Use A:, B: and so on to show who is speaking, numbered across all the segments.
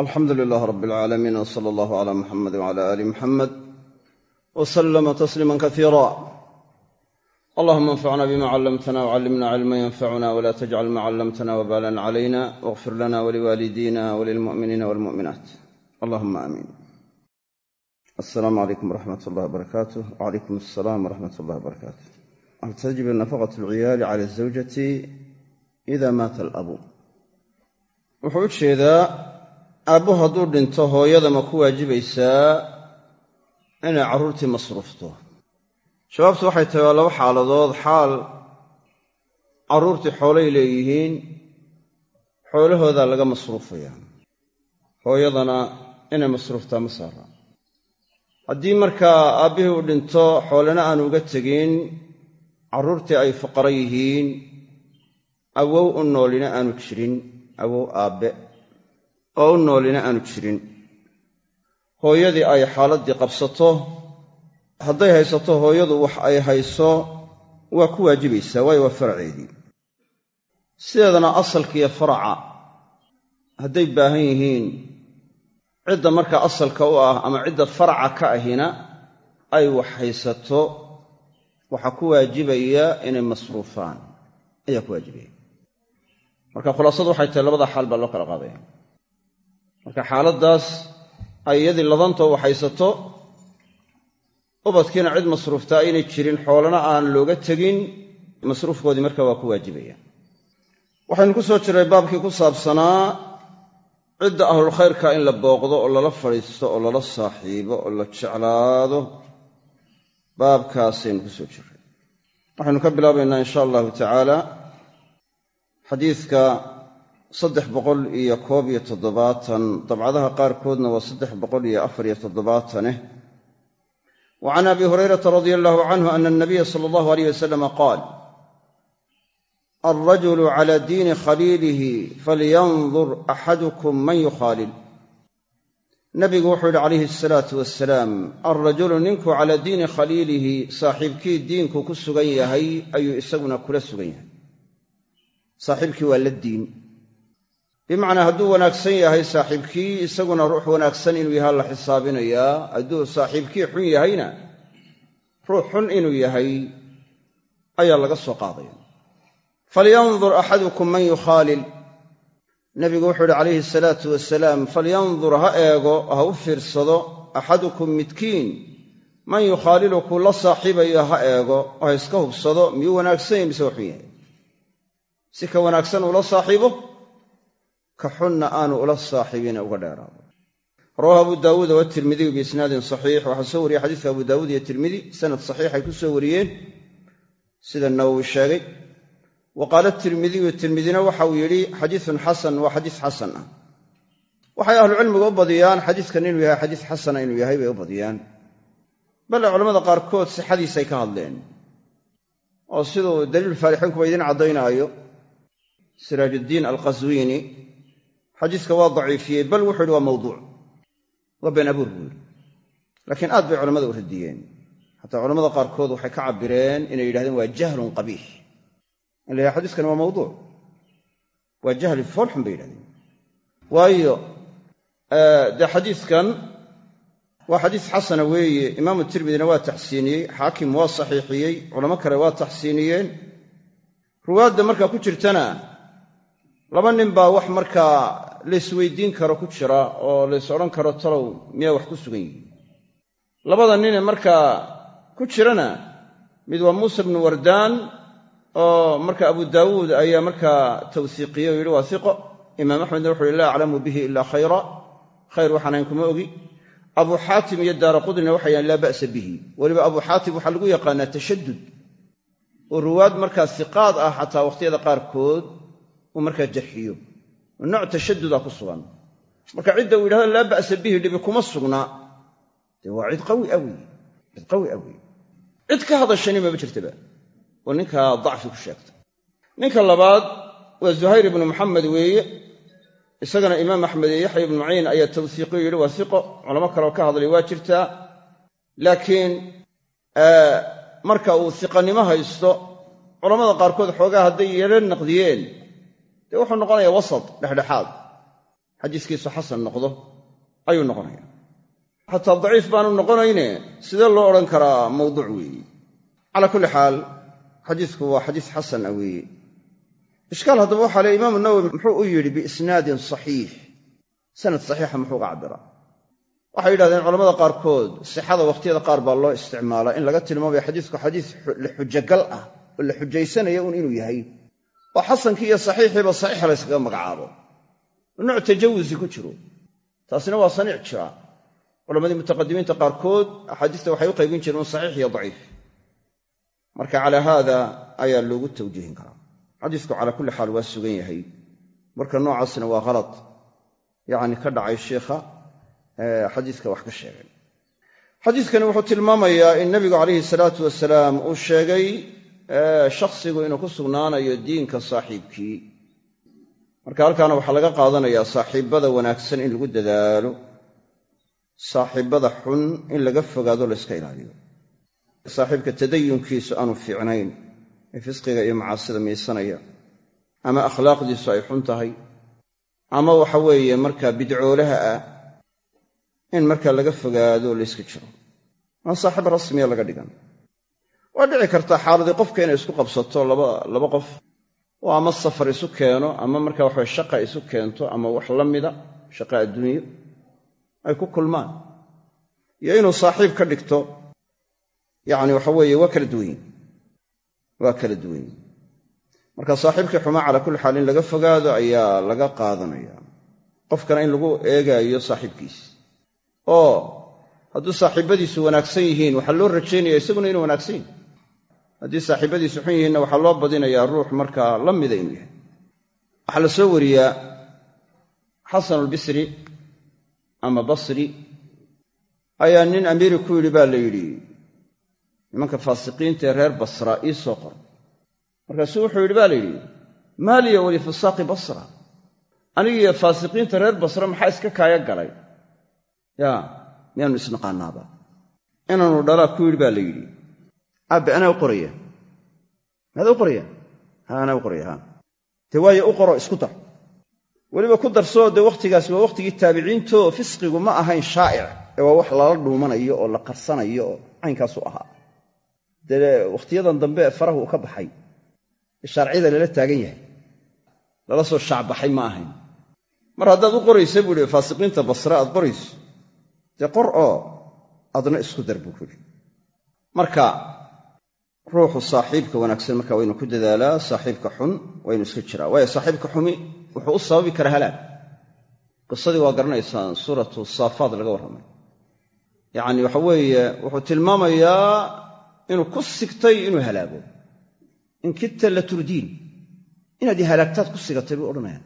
A: alxamdu lilaah rab alcaalamiin w sala allahu cala muxamed wcala aali muxamed w salama tasliima kasiira allahuma anfacna bima callamtana wcallimna cilma yanfacuna wla tajcal ma callamtana wbalan calayna wاغfir lana waliwaalidina walilmu'miniina walmu'minaat allahuma aamiin asalaamu calaykum wraxmat ullahi barakaatuh wcalaykum asalaam wraxmat ullahi barakaatu hal tajibu nafaqat alciyaali cala azawjati ida maata alabu wuxuu u jeedaa aabbu hadduu dhinto hooyada ma ku waajibaysaa inay carruurtii masruufto. Jawaabtu waxay tahay waa laba xaaladood. Xaal carruurtii xoolay leeyihiin xoolahoodaa laga masruufaya. Hooyadana inay masruuftaa ma saara. Haddii markaa aabbihii uu dhinto xoolena aanu uga tegin carruurtii ay fuqaro yihiin awow u noolina aanu jirin awow aabbe oo u noolina aanu jirin. Hooyadii ay xaaladdii qabsato hadday haysato hooyadu wax ay hayso waa ku waajibaysaa waayo waa faraceedii sideedana asalka iyo faraca hadday baahan yihiin cidda markaa asalka u ah ama cidda faraca ka ahina ay wax haysato waxaa ku waajibaya inay masruufaan. Ayaa ku waajibaya. Marka khulaasadu waxay tahay labada xaal baa loo kala qaadaya marka xaaladdaas ay iyadii ladantoo wax haysato ubadkiina cid masruuftaa aynay jirin xoolana aan looga tegin masruufkoodii marka waa ku waajibaya. Waxaynu ku soo jiray baabkii ku saabsanaa cidda ahlulkhayrka in la booqdo oo lala fadhiisto oo lala saaxiibo oo la jeclaado baabkaasaynu ku soo jiray. Waxaynu ka bilaabaynaa insha allahu tacaala xadiidka saddex boqol iyo koob iyo toddobaatan dabcadaha qaarkoodna waa saddex boqol iyo afar iyo toddobaataneh wa can abi hurayrata radia allahu canhu ana anabiya sala allahu aleyh wasalama qaal alrajulu cala diini khaliilihi falyandur axadukum man yukhaalil. Nabigu wuxuu yidhi calayhi asalaatu wasalaam alrajulu ninku calaa diini khaliilihi saaxiibkii diinku ku sugan yahay ayuu isaguna kula sugan yahay. Saaxiibkii waa la diin bimacnaa hadduu wanaagsan yahay saaxiibkii isaguna ruux wanaagsan inuu yahay la xisaabinayaa hadduu saaxiibkii xun yahayna ruux xun inuu yahay ayaa laga soo qaadaya. Falyandur axadukum man yukhaalil. Nabigu wuxuu yidhi calayhi salaatu wasalaam falyandur ha eego ha u fiirsado axadukum midkiin. Man yukhaalilu kuu la saaxiibayo ha eego oo ha iska hubsado miyuu wanaagsan yahy mise waa xun yahay? Si ka wanaagsan ula saaxiibo ka xunna aanu ula saaxiibina uga dheeraado. Rawahu abu daawuuda watirmidiyu biisnaadin saxiix. Waxaa soo wariyey xadiiska abu daawuud iyo tirmidi sanad saxiixay ku soo wariyeen. Sida nawowi sheegay. Wa qaala tirmidiyu tirmidina waxa uu yidhi xadiisun xasan waa xadiis xasan ah. Waxay ahlucilmiga u badiyaan xadiiskan inuu yahay xadiis xasana inuu yahay bay u badiyaan. Bale culamada qaarkood sixadiisay ka hadleen. Oo siduu daliil faalixiinkuba idiin caddaynaayo siraajuddiin alqaswiini xadiiska waa daciifiyey bal wuxuu yidhi waa mawduuc. Waa been abuur buu yidhi. Laakiin aad bay culamada u radiyeen. Xataa culamada qaarkood waxay ka cabbireen inay yidhahdeen waa jahlun qabiix in la xadiiskani waa mawduuc. Waa jahli foolxun bay yidhahdeen. Waayo dee xadiiskan waa xadiis xasana weeye. Imaamu tirmidina waa taxsiiniyey xaakim waa saxiixiyey culamo kale waa taxsiiniyeen. Ruwaadda markaa ku jirtana laba nin baa wax markaa laysweydiin karo ku jira oo lays odhan karo talow miyaa wax ku sugan yihiin. Labada nine markaa ku jirana mid waa muusa bnu wardaan oo marka abu daawuud ayaa markaa tawsiiqiyey oo yidhi waa hiqo imaam axmedna wuxu uhi laa aclamu bihi ilaa khayra. Khayr waxaanayn kuma ogi. Abu xaatim iyo daara qudnina waxay yahan laa ba'sa bihi. Weliba abu xaatim waxaa lagu yaqaanaa tashadud oo ruwaad markaa siqaad ah xataa wakhtiyada qaarkood uu markaa jarxiyo. Oo nooc tashaduda ku sugan. Marka cidda uu yidhahdo laa ba'sa bihi dhibi kuma sugna. Dee waa cid qawi ah wey cid qawi ah wey cid ka hadashani mama jirtaba. Oo ninkaa dacfi ku sheegta. Ninka labaad waa zuhayr ibnu maxamed weeye. Isagana imaam axmed iyo yaxya ibnu maciin ayaa tawsiiqiyo yidhi waa siqo. Culamo kaleoo ka hadlay waa jirtaa. Laakiin marka uu siqanimo haysto culammada qaarkood xoogaa hadday yeelo naqdiyeen dee wuxuu noqonayaa wasat dhexdhexaad. Xadiiskiisu xasan noqdo ayuu noqonaya xataa daciif baanu noqonayne sidee loo odhan karaa mawduuc weeye calaa kulli xaal xadiisku waa xadiis xasan ah weeye ishkaal haddaba waxaa le imaamu nawowi muxuu u yidhi biisnaadin saxiix. Sanad saxiixa muxuu uga cabbiraa. Waxay yidhahdeen culamada qaarkood sixada wakhtiyada qaar baa loo isticmaalaa in laga tilmaamayo xadiisku xadiis la xujogal ah oo la xujaysanaya un inuu yahay oo xasankii iyo saxiixiiba saxiix layskaga magacaabo. Nooc tajawusi ku jiro. Taasina waa saniic jira. Culammadii mutaqadimiinta qaarkood axaadiista waxay u qaybin jireen saxiix iyo daciif. Marka calaa haada ayaa loogu tawjiihin karaa. Xadiisku calaa kulli xaal waa sugan yahay. Marka noocaasna waa khalad yacni ka dhacay sheikha xadiiska wax ka sheegay. Xadiiskani wuxuu tilmaamayaa in nebigu calayhi salaatu wasalaam uu sheegay shakhsigu inuu ku sugnaanayo diinka saaxiibkii. Marka halkaana waxaa laga qaadanayaa saaxiibbada wanaagsan in lagu dadaalo saaxiibbada xun in laga fogaado layska ilaaliyo. Saaxiibka tadayunkiisu aanu fiicnayn ee fisqiga iyo macaasida miisanaya ama akhlaaqdiisu ay xun tahay ama waxa weeye markaa bidcoolaha ah in markaa laga fogaado layska jiro. Aan saaxiib rasmiya laga dhigan waa dhici kartaa xaaladii qofka inay isku qabsato laba qof. Oo ama safar isu keeno ama markaa waxawe shaqa isu keento ama wax la mida shaqa adduunyo ay ku kulmaan. Iyo inuu saaxiib ka dhigto yacni waxa weeye waa kala duwanyin waa kala duwanyin marka saaxiibkii xumaa calaa kulli xaal in laga fogaado ayaa laga qaadanaya. Qofkana in lagu eegaayo saaxiibkiis. Oo hadduu saaxiibbadiisu wanaagsan yihiin waxaa loo rajaynaya isaguna inuu wanaagsan yahi haddii saaxiibbadiisu xun yihiinna waxaa loo badinayaa ruux markaa la mida inuu yahay. Waxaa la soo wariyaa xasanulbisri ama basri. Ayaa nin amiiri ku yidhi baa la yidhi nimanka faasiqiinta ee reer basra ii soo qor. Markaasuu wuxuu yidhi baa la yidhi maaliya walifusaaqi basra? Anigiiyo faasiqiinta reer basra maxaa iska kaaya galay? Yaa miyaanu isnaqaanaaba inaanu dhalaa ku yidhi baa la yidhi aabe anaa u qoraya? Maadaa u qoraya? Ha anaa u qoraya dee waayo u qoro isku dar. Weliba ku darsoo dee wakhtigaasi waa wakhtigii taabiciinto fisqigu ma ahayn shaa'ic ee waa wax lala dhuumanayo oo la qarsanayo oo caynkaasu ahaa. Dee wakhtiyadan dambe farahu uu ka baxay. Ee shaarciyada lala taagan yahay. Lala soo shaacbaxay ma ahayn. Mar haddaad u qoraysa buu ihi faasiqiinta basre aad qorayso. Dee qor oo adna isku dar buu kuhi marka ruuxu saaxiibka wanaagsan marka waynu ku dadaalaa saaxiibka xun waynu iska jiraa. Waayo saaxiibka xumi wuxuu u sababi karaa halaag. Qisadii waa garanaysaan suuratu saafaad laga warramay. Yacni waxa weeye wuxuu tilmaamayaa inuu ku sigtay inuu halaago in kidta la turdiin. Inaad halaagtaad ku sigatay buu odhanaya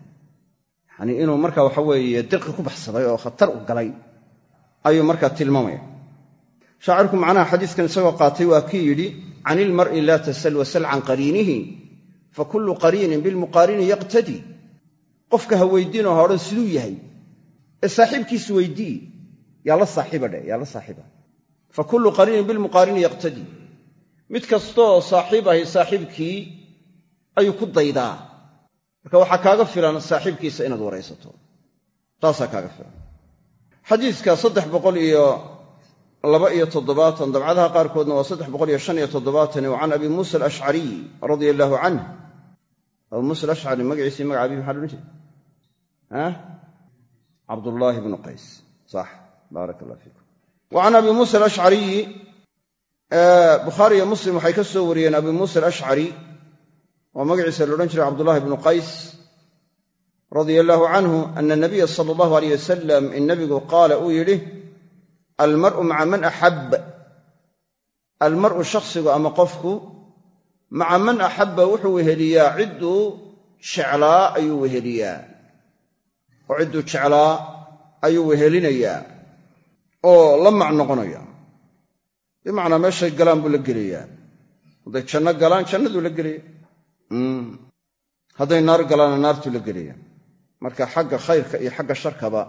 A: yacnii inuu marka waxa weeye dirqi ku baxsaday oo khatar u galay ayuu markaa tilmaamaya. Shaacirku macnaha xadiiskan isagoo qaatay waa kii yidhi can ilmar'i laa tasal wasal can qariinihi fa kullu qariinin bilmuqaarini yaqtadii qofka ha weydiinoo ha odhan siduu yahay ee saaxiibkiisu weydii yaa la saaxiiba dhe yaa la saaxiiba fa kullu qariinin bilmuqaarini yaqtadii mid kastooo saaxiib ahi saaxiibkii ayuu ku daydaa marka waxaa kaaga filan saaxiibkiisa inaad waraysato taasaa kaaga filan xadiidka saddex laba iyo toddobaatan dabcadaha qaarkoodna waa saddex boqol iyo shan iyo toddobaatan can abi muusa alashcariy radia allaahu canh abu muusa alashcari magaciisii magaca abihi maxaa loodhan jiray cabdullaahi bnu qays. Sax. Baarak allah fiikum. Wa abi muusa alashcariyi bukhaari iyo muslim waxay ka soo wariyeen abi muusa alashcari oo magaciisa la odhan jiray cabdullaahi bnu qays radia allaahu canhu ana nabiya sala allahu aleyh wasalam in nabigu qaala uu yidhi almar'u maca man axab almar'u shakhsigu ama qofku maca man axabba wuxuu weheliyaa cidduu jeclaa ayuu weheliyaa. Oo cidduu jeclaa ayuu wehelinayaa oo la mac noqonaya bimacnaa meeshay galaan buu la gelayaa. Hadday janno galaan jannaduu la gelaya hadday naar galaanna naartuu la gelaya marka xagga khayrka iyo xagga sharkaba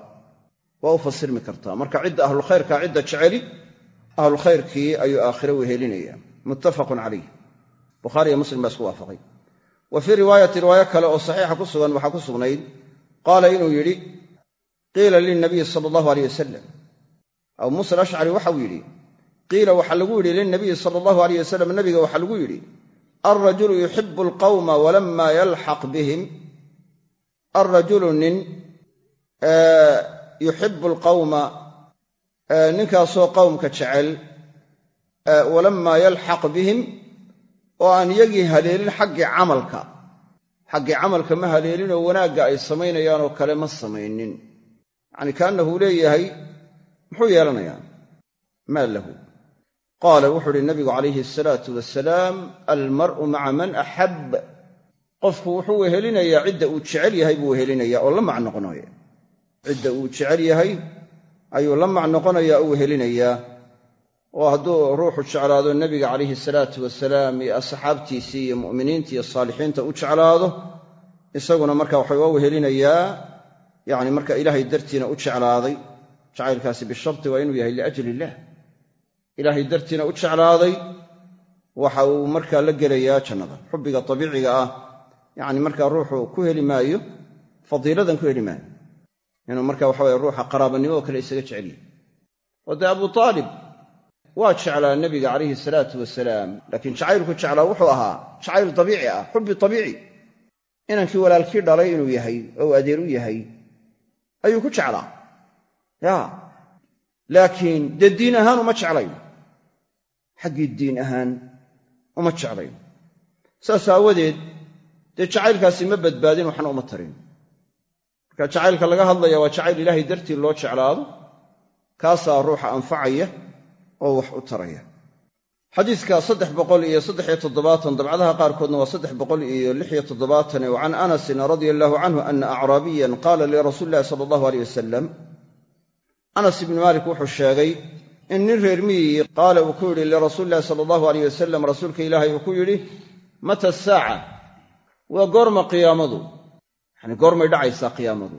A: waa u fasirmi kartaa. Marka cidda ahlulkhayrkaa cidda jeceli ahlulkhayrkii ayuu aakhire wehelinaya muttafaqun calayh. Bukhaariiyo muslim baa isku waafaqay. Wa fii riwaayati riwaayo kale oo saxiixa ku sugan waxaa ku sugnayd qaala inuu yidhi qiila lilnabiyi sala allahu aleyh wasalam abu muusa alashcari waxau yidhi qiila waxaa lagu yidhi lilnabiyi sala allahu aleyh wasalam nabiga waxaa lagu yidhi alrajulu yuxibu alqawma walama yalxaq bihim alrajulu nin yuxibu alqawma ninkaasoo qowmka jecel walamaa yalxaq bihim oo aan iyagii haleelin xaggii camalka. Xaggii camalka ma haleelin oo wanaagga ay samaynayaanoo kale ma samaynin. Yacni kaannahu leeyahay muxuu yeelanayaa? Maa lahu? Qaala wuxuu uhi nabigu calayhi asalaatu wasalaam almar'u maca man axab. Qofku wuxuu wehelinayaa cidda uu jecel yahay buu wehelinayaa oo la mac noqonaya cidda uu jecel yahay ayuu la mac noqonayaa oo wehelinayaa oo hadduu ruuxu jeclaado nebiga calayhi salaatu wasalaam iyo asxaabtiisii iyo mu'miniinta iyo saalixiinta u jeclaado isaguna marka waxa waa wehelinayaa yacni marka ilaahay dartiina u jeclaaday. Jacaylkaasi bisharti waa inuu yahay liajli illah ilaahay dartiina u jeclaaday waxa uu markaa la gelayaa jannada xubbiga abiiciga ah. Yacni markaa ruuxu ku heli maayo fadiiladan ku heli maayo inuu marka waxaweye ruuxa qaraabanimo oo kale isaga jecelyahy oo dee abu aalib waa jeclaa nebiga calayhi salaatu wasalaam laakiin jacaylku jeclaa wuxuu ahaa jacayl dabiici ah xubbi abiici inankii walaalkii dhalay inuu yahay oo uu adeer u yahay ayuu ku jeclaa. Ya laakiin dee diin ahaan uma jeclayn. Xaggii diin ahaan uma jeclayn. Saas aawadeed dee jacaylkaasi ma badbaadin waxna uma tarin marka jacaylka laga hadlaya waa jacayl ilaahay dartii loo jeclaado kaasaa ruuxa anfacaya oo wax u taraya. Xadiidka saddex boqol iyo saddexiyo toddobaatan dabcadaha qaarkoodna waa saddex boqol iyo lixiyo toddobaatan wa can anasin radia allahu canhu ana acraabiyan qaala lirasuuli illahi sala allahu aleyh wasalam anas ibnu maalik wuxuu sheegay in nin reer miyi qaala uu ku yidhi lirasuuli illahi sala allahu aleyh wasalam rasuulka ilaahay uu ku yidhi mata saaca? Waa goorma qiyaamadu yacni goormay dhacaysaa qiyaamadu.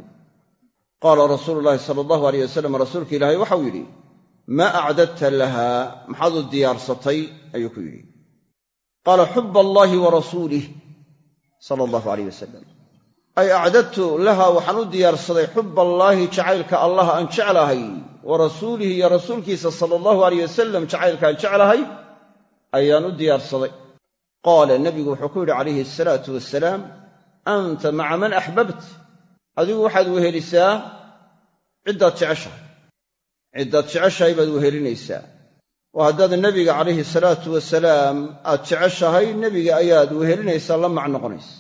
A: Qaala rasuulu llahi sala allahu aleyh wasalam rasuulka ilaahay waxau yidhi maa acdadta lahaa maxaad u diyaarsatay? ayuu ku yidhi. Qaala xuba allaahi wa rasuulih sala allahu aleyh wasalam ay acdadtu lahaa waxaan u diyaarsaday xuba allaahi jacaylka allah aan jeclahay wa rasuulihi iyo rasuulkiisa sala allahu aleyh wasalam jacaylka aan jeclahay ayaan u diyaarsaday qaala nebigu wuxuu ku yidhi calayhi asalaatu wasalaam anta maca man axbabt adigu waxaad wehelisaa ciddaad jeceshahay ciddaad jeceshahay baad wehelinaysaa oo haddaad nebiga calayhi salaatu wasalaam aad jeceshahay nebiga ayaad wehelinaysaa la mac noqonaysa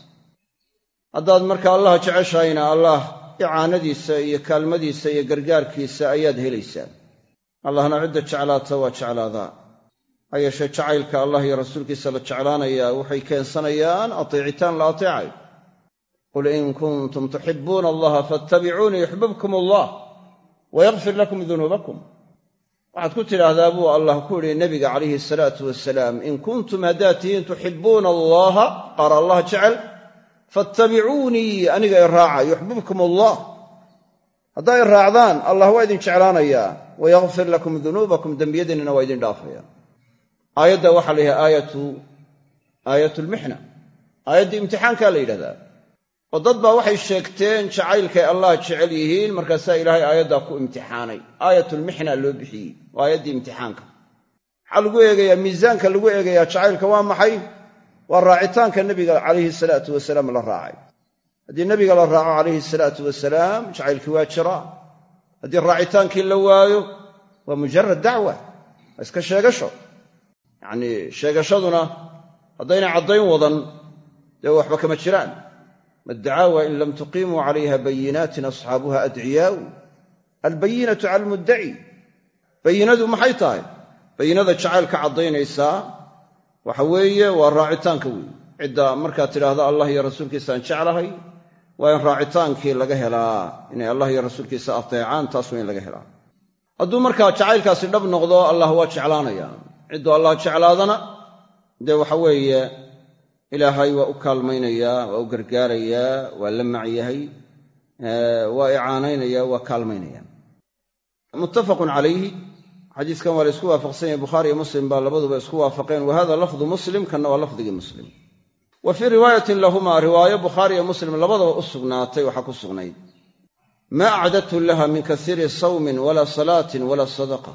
A: haddaad marka allah jeceshahayna allah icaanadiisa iyo kaalmadiisa iyo gargaarkiisa ayaad helaysaa allahna cidda jeclaata waa jeclaadaa ha yeeshee jacaylka allah iyo rasuulkiisa la jeclaanayaa waxay keensanayaan ateecitaan la ateecayo qul in kuntum tuxibuuna allaha faatabicuunii yuxbibkum allah wayakfir lakum dunuubakum waxaad ku tidhaahdaa buu allah ku yidhi nebiga calayhi salaatu wasalaam in kuntum haddaad tihiin tuxibuuna allaha qaar allah jecel fattabicuunii aniga i raaca yuxbibkum allah haddaa i raacdaan allah waa idin jeclaanayaa wayakfir lakum dunuubakum dembiyadiinnana waa idin dhaafaya aayadda waxaa la yidhaha aayatu oo dad baa waxay sheegteen jacaylkay allah jecel yihiin markaasaa ilaahay aayaddaa ku imtixaanay. Aayatulmixna loo bixiyey waa aayaddii imtixaanka. Maxaa lagu eegayaa miisaanka lagu eegayaa jacaylka waa maxay? Waa raacitaanka nebiga calayhi salaatu wasalaam la raacay. Haddii nebiga la raaco calayhi salaatu wasalaam jacaylkii waa jiraa. Haddii raacitaankii la waayo waa mujarad dacwa. Waa iska sheegasho? Yacnii sheegashaduna haddaynay caddayn wadan dee waxba kama jiraan madacaawa in lam tuqiimuu calayha bayinaatin asxaabuha adciyaau? Albayinatu cala almuddaci. Bayinadu maxay tahay? Bayinada jacaylka caddaynaysaa. Waxa weeye waa raacitaanka weeye cidda markaad tidhaahdo allah iyo rasuulkiisaan jeclahay waa in raacitaankii laga helaa. Inay allah iyo rasuulkiisa ateecaan taas waa in laga helaa. Hadduu markaa jacaylkaasi dhab noqdo allah waa jeclaanaya. Cidduu allah jeclaadana dee waxa weeye ilaahay waa u kaalmaynayaa waa u gargaarayaa waa la macyahay waa icaanaynaya waa kaalmaynaya. Muttafaqun calayhi. Xadiiskan waa la isku waafaqsan yahay. Bukhaari iyo muslim baa labaduba isku waafaqeen. Wa lafdu muslim kanna waa lafdigii muslim. Wa fii riwaayatin lahumaa riwaayo bukhaari iyo muslim labadaba u sugnaatay waxaa ku sugnayd maa acdadtu laha min kasiiri sawmin walaa salaatin walaa sadaqa.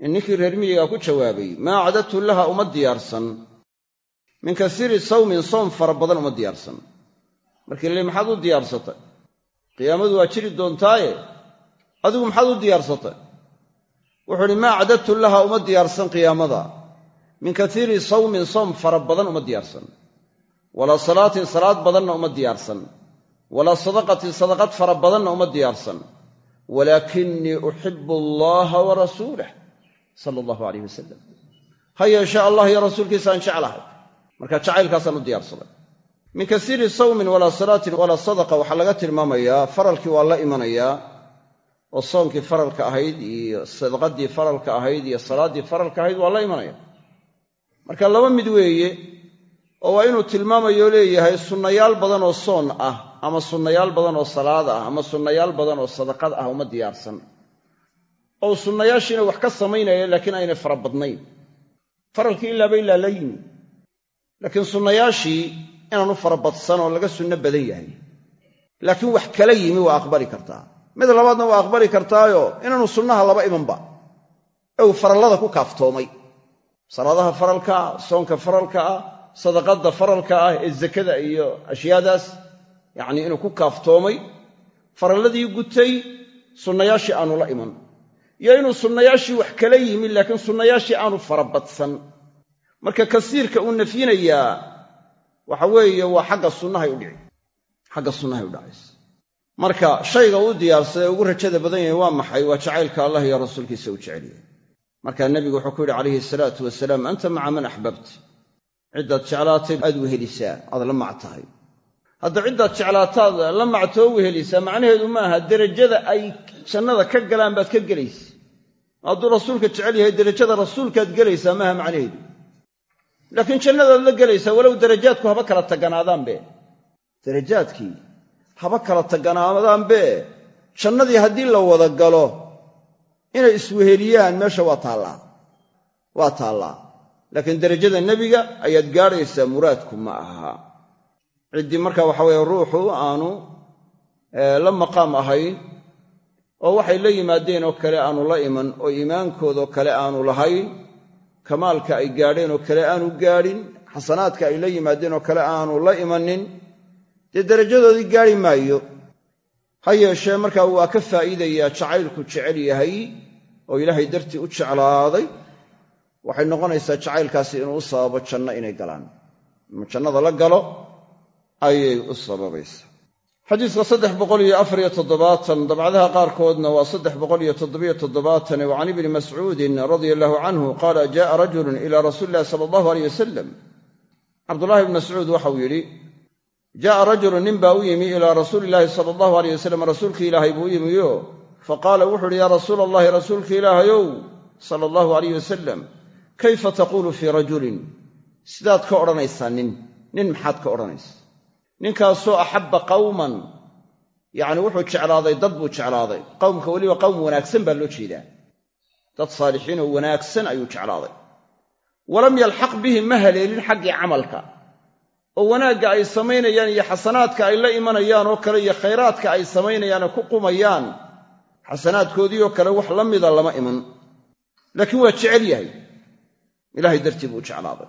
A: In ninkii reer miyigaa ku jawaabay maa acdadtu laha uma diyaarsan min kasiiri sawmin soom fara badan uma diyaarsan. Markii la maxaad u diyaarsatay? Qiyaamadu waa jiri doontaaye. Adigu maxaad u diyaarsatay? Wuxuu uhi maa acdadtu laha uma diyaarsan qiyaamada. Min kaiiri sawmin soom fara badan uma diyaarsan. Walaa salaatin salaad badanna uma diyaarsan. Walaa sadaqatin sadaqad fara badanna uma diyaarsan. Walaakinii uxibu allaha wa rasuulah sala allahu alayh wasalam ha yeeshe allah iyo rasuulkiisaan jeclahay marka jacaylkaasaan u diyaarsaday. Min kasiiri sawmin walaa salaatin walaa sadaqa waxaa laga tilmaamayaa faralkii waa la imanayaa oo soonkii faralka ahayd iyo sadaqadii faralka ahayd iyo salaaddii faralka ahayd waa la imanaya. Marka laba mid weeye oo waa inuu tilmaamayo leeyahay sunnayaal badan oo soon ah ama sunnayaal badan oo salaad ah ama sunnayaal badan oo sadaqad ah uma diyaarsan. Oo sunnayaashiina wax ka samaynaya laakiin aynay fara badnayn faralkii ilaaba ilaa la yimi laakiin sunnayaashii inaanu farabadsan oo laga sunno badan yahay. Laakiin wax kala yimi waa aqbali kartaa. Mid labaadna waa aqbali kartaayo inaanu sunnaha laba imanba. Uu farallada ku kaaftoomay. Salaadaha faralka ah soonka faralka ah sadaqadda faralka ah ee zakada iyo ashyaadaas yacnii inuu ku kaaftoomay faralladii gutay sunnayaashii aanu la iman. Iyo inuu sunnayaashii wax kala yimi laakiin sunnayaashii aanu farabadsan marka kasiirka uu nafyinayaa waxa weeye waa xagga sunnahay udhici xagga sunnahay u dhacaysa. Marka shayga uu diyaarsaday ugu rajada badan yahay waa maxay? Waa jacaylka allah iyo rasuulkiisa uu jecel markaa nebigu wuxuu ku yidhi calayhi salaatu wasalaam anta maca man axbabta? Ciddaad jeclaatay aad wehelisaa aad la mac tahay hadda ciddaad jeclaataad la mactoo wehelisaa macnaheedu maaha derajada ay jannada ka galaan baad ka gelaysa. Hadduu rasuulka jecel yahay derajada rasuulkaad gelaysaa maaha macnaheedu laakiin jannadaad la gelaysaa walow darajaadku haba kala taganaadaanbe darajaadkii haba kala taganaadaanbe jannadii haddii la wada galo inay isweheliyaan meesha waa taallaa. Waa taallaa. Laakiin derajada nebiga ayaad gaadhaysaa muraadku ma aha. Ciddii marka waxa weeye ruuxu aanu la maqaam ahayn oo waxay la yimaadeen oo kale aanu la iman oo iimaankoodoo kale aanu lahayn kamaalka ay gaadheen oo kale aanu gaadhin xasanaadka ay la yimaadeen oo kale aanu la imanin dee derajadoodii gaadhi maayo. Ha yeeshee markaa waa ka faa'iidayaa jacaylku jecel yahay oo ilaahay dartii u jeclaaday waxay noqonaysaa jacaylkaasi inuu u sababo janno inay galaan. Inuu jannada la galo ayay u sababaysaa xadiiska saddex boqol iyo afariyo toddobaatan dabcadaha qaarkoodna waa saddex boqol iyo toddobiyo toddobaatan wa ibni mascuudin radia allahu canhu qaala ja'a rajulun ila rasuuli illahi sala allahu aleyh wasalam cabdullahi bni mascuud waxau yidhi ja'a rajulun nin baa u yimi ilaa rasuuli illaahi sala allahu aleyh wasalam rasuulkii ilaahay buu u yimiyo. Faqaala wuxu uhi yaa rasuula allahi rasuulka ilaahayow sala allahu aleyh wasalam kayfa taquulu fii rajulin? Sidaad ka odhanaysaa nin nin maxaad ka odhanaysa ninkaasoo axabba qawman. Yacni wuxuu jeclaaday dad buu jeclaaday. Qowmka weliba qowm wanaagsan baa loo jeedaa. Dad saalixiinoo wanaagsan ayuu jeclaaday. Walam yalxaq bihi ma haleelin xaggii camalka. Oo wanaagga ay samaynayaan iyo xasanaadka ay la imanayaan oo kale iyo khayraadka ay samaynayaane ku qumayaan xasanaadkoodii oo kale wax la mida lama iman. Laakiin waa jecel yahay. Ilahay dartii buu jeclaaday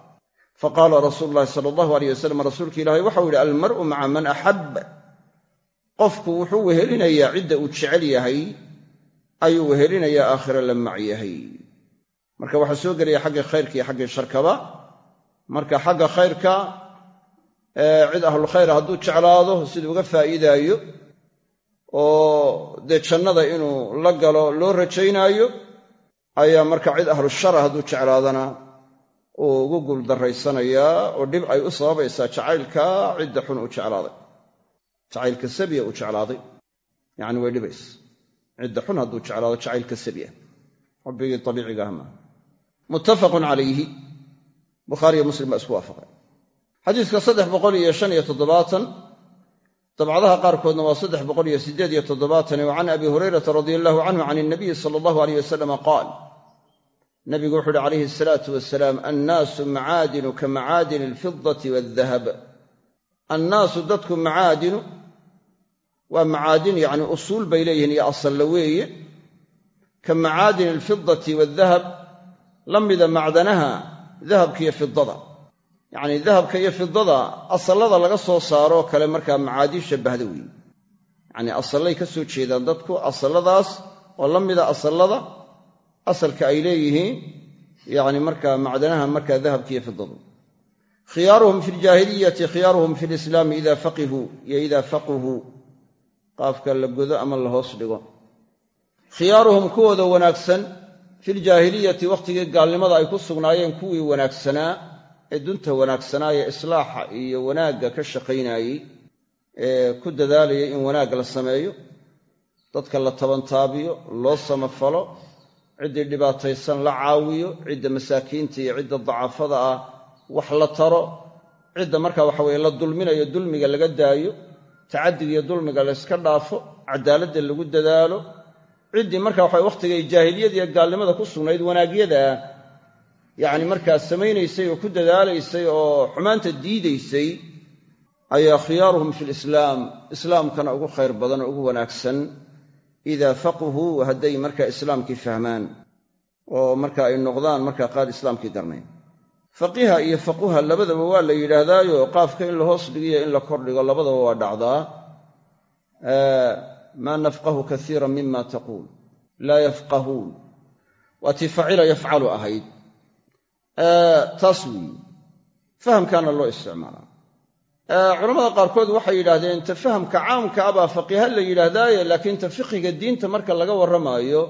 A: faqaala rasuulu llahi sala allahu aleyh wasalam rasuulka ilaahay waxau yidhi almar'u maca man axab. Qofku wuxuu wehelinayaa cidda uu jecel yahay ayuu wehelinayaa aakhira la mac yahay. Marka waxaa soo gelaya xaggii khayrka iyo xaggii sharkaba. Marka xagga khayrka cid ahlulkhayra hadduu jeclaado siduu uga faa'iidaayo oo dee jannada inuu la galo loo rajaynaayo ayaa marka cid ahlushara hadduu jeclaadana uu ugu guuldarraysanayaa oo dhib ay u sababaysaa jacaylka cidda xun u jeclaaday. Jacaylka sabiya uu jeclaaday. Yacni way dhibaysa cidda xun hadduu jeclaado jacaylka sabiya. Xubbigii abiiciga ah maaha. Muttafaqun calayhi. Bukhaariyo muslim baa isku waafaqay. Xadiiska saddex boqol iyo shan iyo toddobaatan dabcadaha qaarkoodna waa saddex boqol iyo siddeed iyo toddobaatan wa can abi hurayrata radia allahu canhu can inabiyi sala allahu aleyh wasalama qaal nabigu wuxu uhi calayhi asalaatu wasalaam annaasu macaadinu ka macaadini alfidati waaldahab annaasu dadku macaadinu waa macaadin yacni usuul bay leeyihiin iyo asalla weeye. Ka macaadin alfidati waaldahab la mida macdanaha dahabka iyo fidada yacnii dahabka iyo fidada asallada laga soo saaroo kale markaa macaadiin shabbahda weeye yacnii asallay ka soo jeedaan dadku asalladaas oo la mida asallada asalka ay leeyihiin yacni markaa macdanaha markaa dahabka iyo fidadu khiyaaruhum fi ljaahiliyati khiyaaruhum fi lislaami ida faqihuu iyo idaa faquhuu qaafka la godo ama la hoos dhigo. Khiyaaruhum kuwooda wanaagsan filjaahiliyati wakhtigii gaalnimada ay ku sugnaayeen kuwii wanaagsanaa ee dunta wanaagsanaa ee islaaxa iyo wanaagga ka shaqaynaayey ee ku dadaalayay in wanaag la sameeyo dadka la tabantaabiyo loo samafalo ciddii dhibaataysan la caawiyo cidda masaakiinta iyo cidda dacafada ah wax la taro cidda marka waxa weye la dulminayo dulmiga laga daayo tacaddiga iyo dulmiga la yska dhaafo cadaaladda lagu dadaalo ciddii marka waxa wakhtigay jaahiliyadiiyo gaalnimada ku sugnayd wanaagyadaa yacni markaa samaynaysay oo ku dadaalaysay oo xumaanta diidaysay ayaa khiyaaruhum fi lislaam islaamkana ugu khayr badan oo ugu wanaagsan idaa faqhuu hadday marka islaamkii fahmaan oo marka ay noqdaan marka qaar islaamkii garnayn faqiha iyo faquha labadaba waa la yidhaahdaayo qaafka in la hoos dhigiyo in la kordhigo labadaba waa dhacdaa maa nafqahu kaiira mima taquul laa yafqahuun waa tii yafcalu ahayd taas weeye fahamkaana loo isticmaalaa culamada qaarkood waxay yidhaahdeen ta fahamka caamka abaa faqiha la yidhaahdaaye laakiin ta fiqiga diinta marka laga warramaayo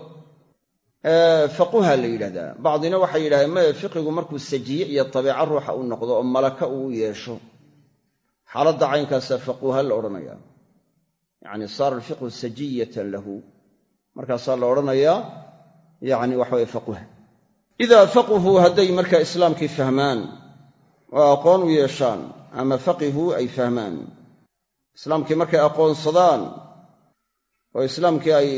A: faquha la yidhahdaa. Bacdina waxay yidhahdeen maya fiqigu markuu sajiye iyo dabeeco ruuxa u noqdo oo malaka uu u yeesho. Xaaladda caynkaasaa faquha la odhanaya yacni saara alfiqhu sajiyatan lahu. Markaasaa la odhanayaa yacni waxaweye faquha idaa faquhuu hadday markaa islaamkii fahmaan oo aqoon u yeeshaan ama faqihuu ay fahmaan. Islaamkii markay aqoonsadaan oo islaamkii ay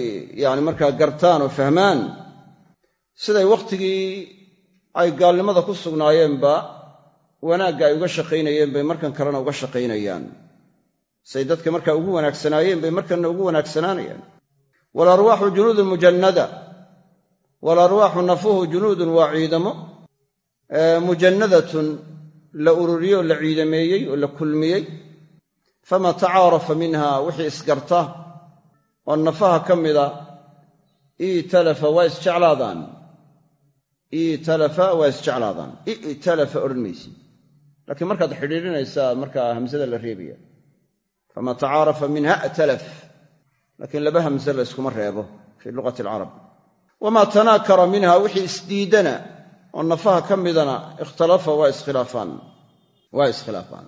A: yani markaa gartaan oo fahmaan siday wakhtigii ay gaalnimada ku sugnaayeenba wanaagga ay uga shaqaynayeen bay markan kalena uga shaqaynayaan. Say dadka markaa ugu wanaagsanaayeen bay markanna ugu wanaagsanaanayaan. Waalarwaaxu junuudun mujannada. Waalarwaaxu nafuhu junuudun waa ciidamo. Mujannadatun la ururiyey oo la ciidameeyey oo la kulmiyey. Famaa tacaarafa minha wixii isgarta oo nafaha ka mida italafa waa isjeclaadaan. Italafa waa isjeclaadaan. I'talafa odhan maysid laakiin markaad xidhiidhinaysaa markaa hamsada la reebaya famaa tacaarafa minha talaf laakiin laba hamse la yskuma reebo fii luqati alcarab. Wamaa tanaakara minha wixii isdiidana oo nafaha ka midana ikhtalafa waa iskhilaafaan. Waa iskhilaafaan.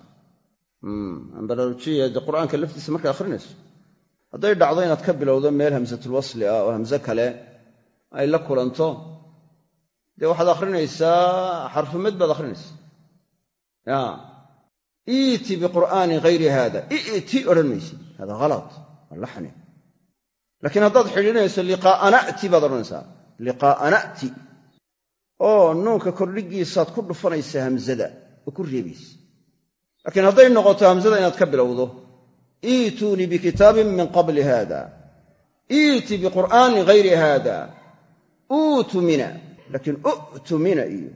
A: Ambaraarujiya dee qur'aanka laftiisa markaa akhrinayso. Hadday dhacdo inaad ka bilowdo meel hamsatulwasli ah oo hamse kale ay la kulanto dee waxaad akhrinaysaa xarfumad baad akhrinaysaa. Ya iiti biqur'aani hayri haada i'ti odhan maysid hada halad waa laxni. Laakiin haddaad xidhiidhinayso liqaa'ana'ti baad odhanaysaa. Liqaa'ana'ti oo nuunka kordhigiisaad ku dhufanaysaa hamsada oo ku reebaysa laakiin hadday noqoto hamsada inaad ka bilowdo iituunii bikitaabin min qabli haada. Iiti biqur'aani hayri haada. Uutu mina. Laakiin u'tu mina iyo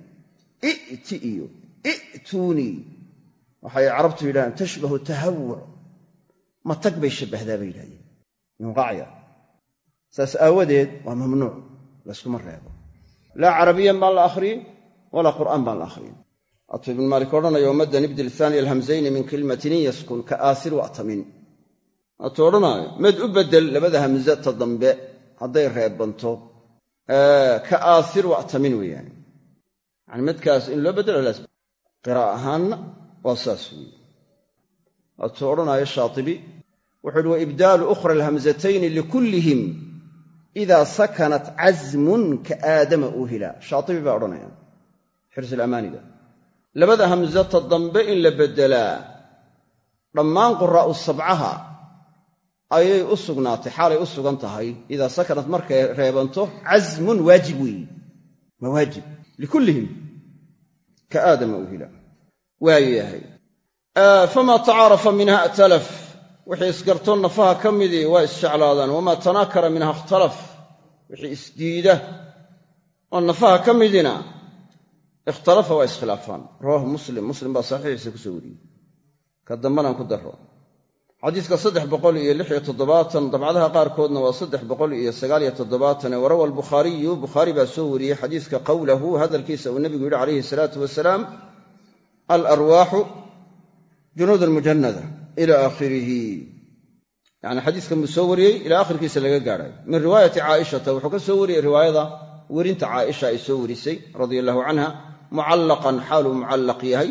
A: i'ti iyo i'tuunii waxay carabtu yidhahdeen tashbahu tahawuc matag bay shabbahdaa bay yidhahdeen. Minqacya saas aawadeed waa mamnuuc layskuma reebo laa carabiyan baan la akhriyin walaa qur'aan baan la akhriyin atuu ibnu maalik odhanayo wamaddan ibdil haaniya alhamzayni min kelimatin in yaskun ka aasir wa'tamin waatuu odhanaayo mad u beddel labada hamze ta dambe hadday reebanto ka aasir wa'tamin weeyaane yani madkaas in loo beddelo laas qiraa'a ahaanna waa saas weeye. Uhi wa ibdaalu ukhra alhamzatayni likullihim idaa sakanat casmun ka aadama uuhila shaatibi baa odhanaya xirsulamaaniga labada hamsata dambe in la beddelaa dhammaan quraa'u sabcaha ayay u sugnaatay xaalay u sugan tahay idaa sakanat markay reebanto casmun waajib weeye ma waajib likullihim ka aadama uhila wixii isgarto nafaha ka midii waa isjeclaadaan. Wamaa tanaakara minha ikhtalaf. Wixii isdiida oo nafaha ka midina ikhtalafa waa iskhilaafaan. Rawaahu muslim. Muslim baa saxiixiisa ku soo wariyey. Ka dambanaan ku daro xadiiska saddex boqol iyo lix iyo toddobaatan dabcadaha qaarkoodna waa saddex boqol iyo sagaaliyo toddobaatan ee warawa albukhaariyu bukhaari baa soo wariyey xadiiska qowlahu hadalkiisa uu nebigu yidhi calayhi salaatu wasalaam alarwaaxu junuud almujanada ila aakhirihi yacni xadiiskan buu soo wariyey ilaa akhirkiisa laga gaadhayo min riwaayati caaishata wuxuu ka soo wariyey riwaayada werinta caaisha ay soo warisay radia allahu canha mucallaqan xaaluu mucallaq yahay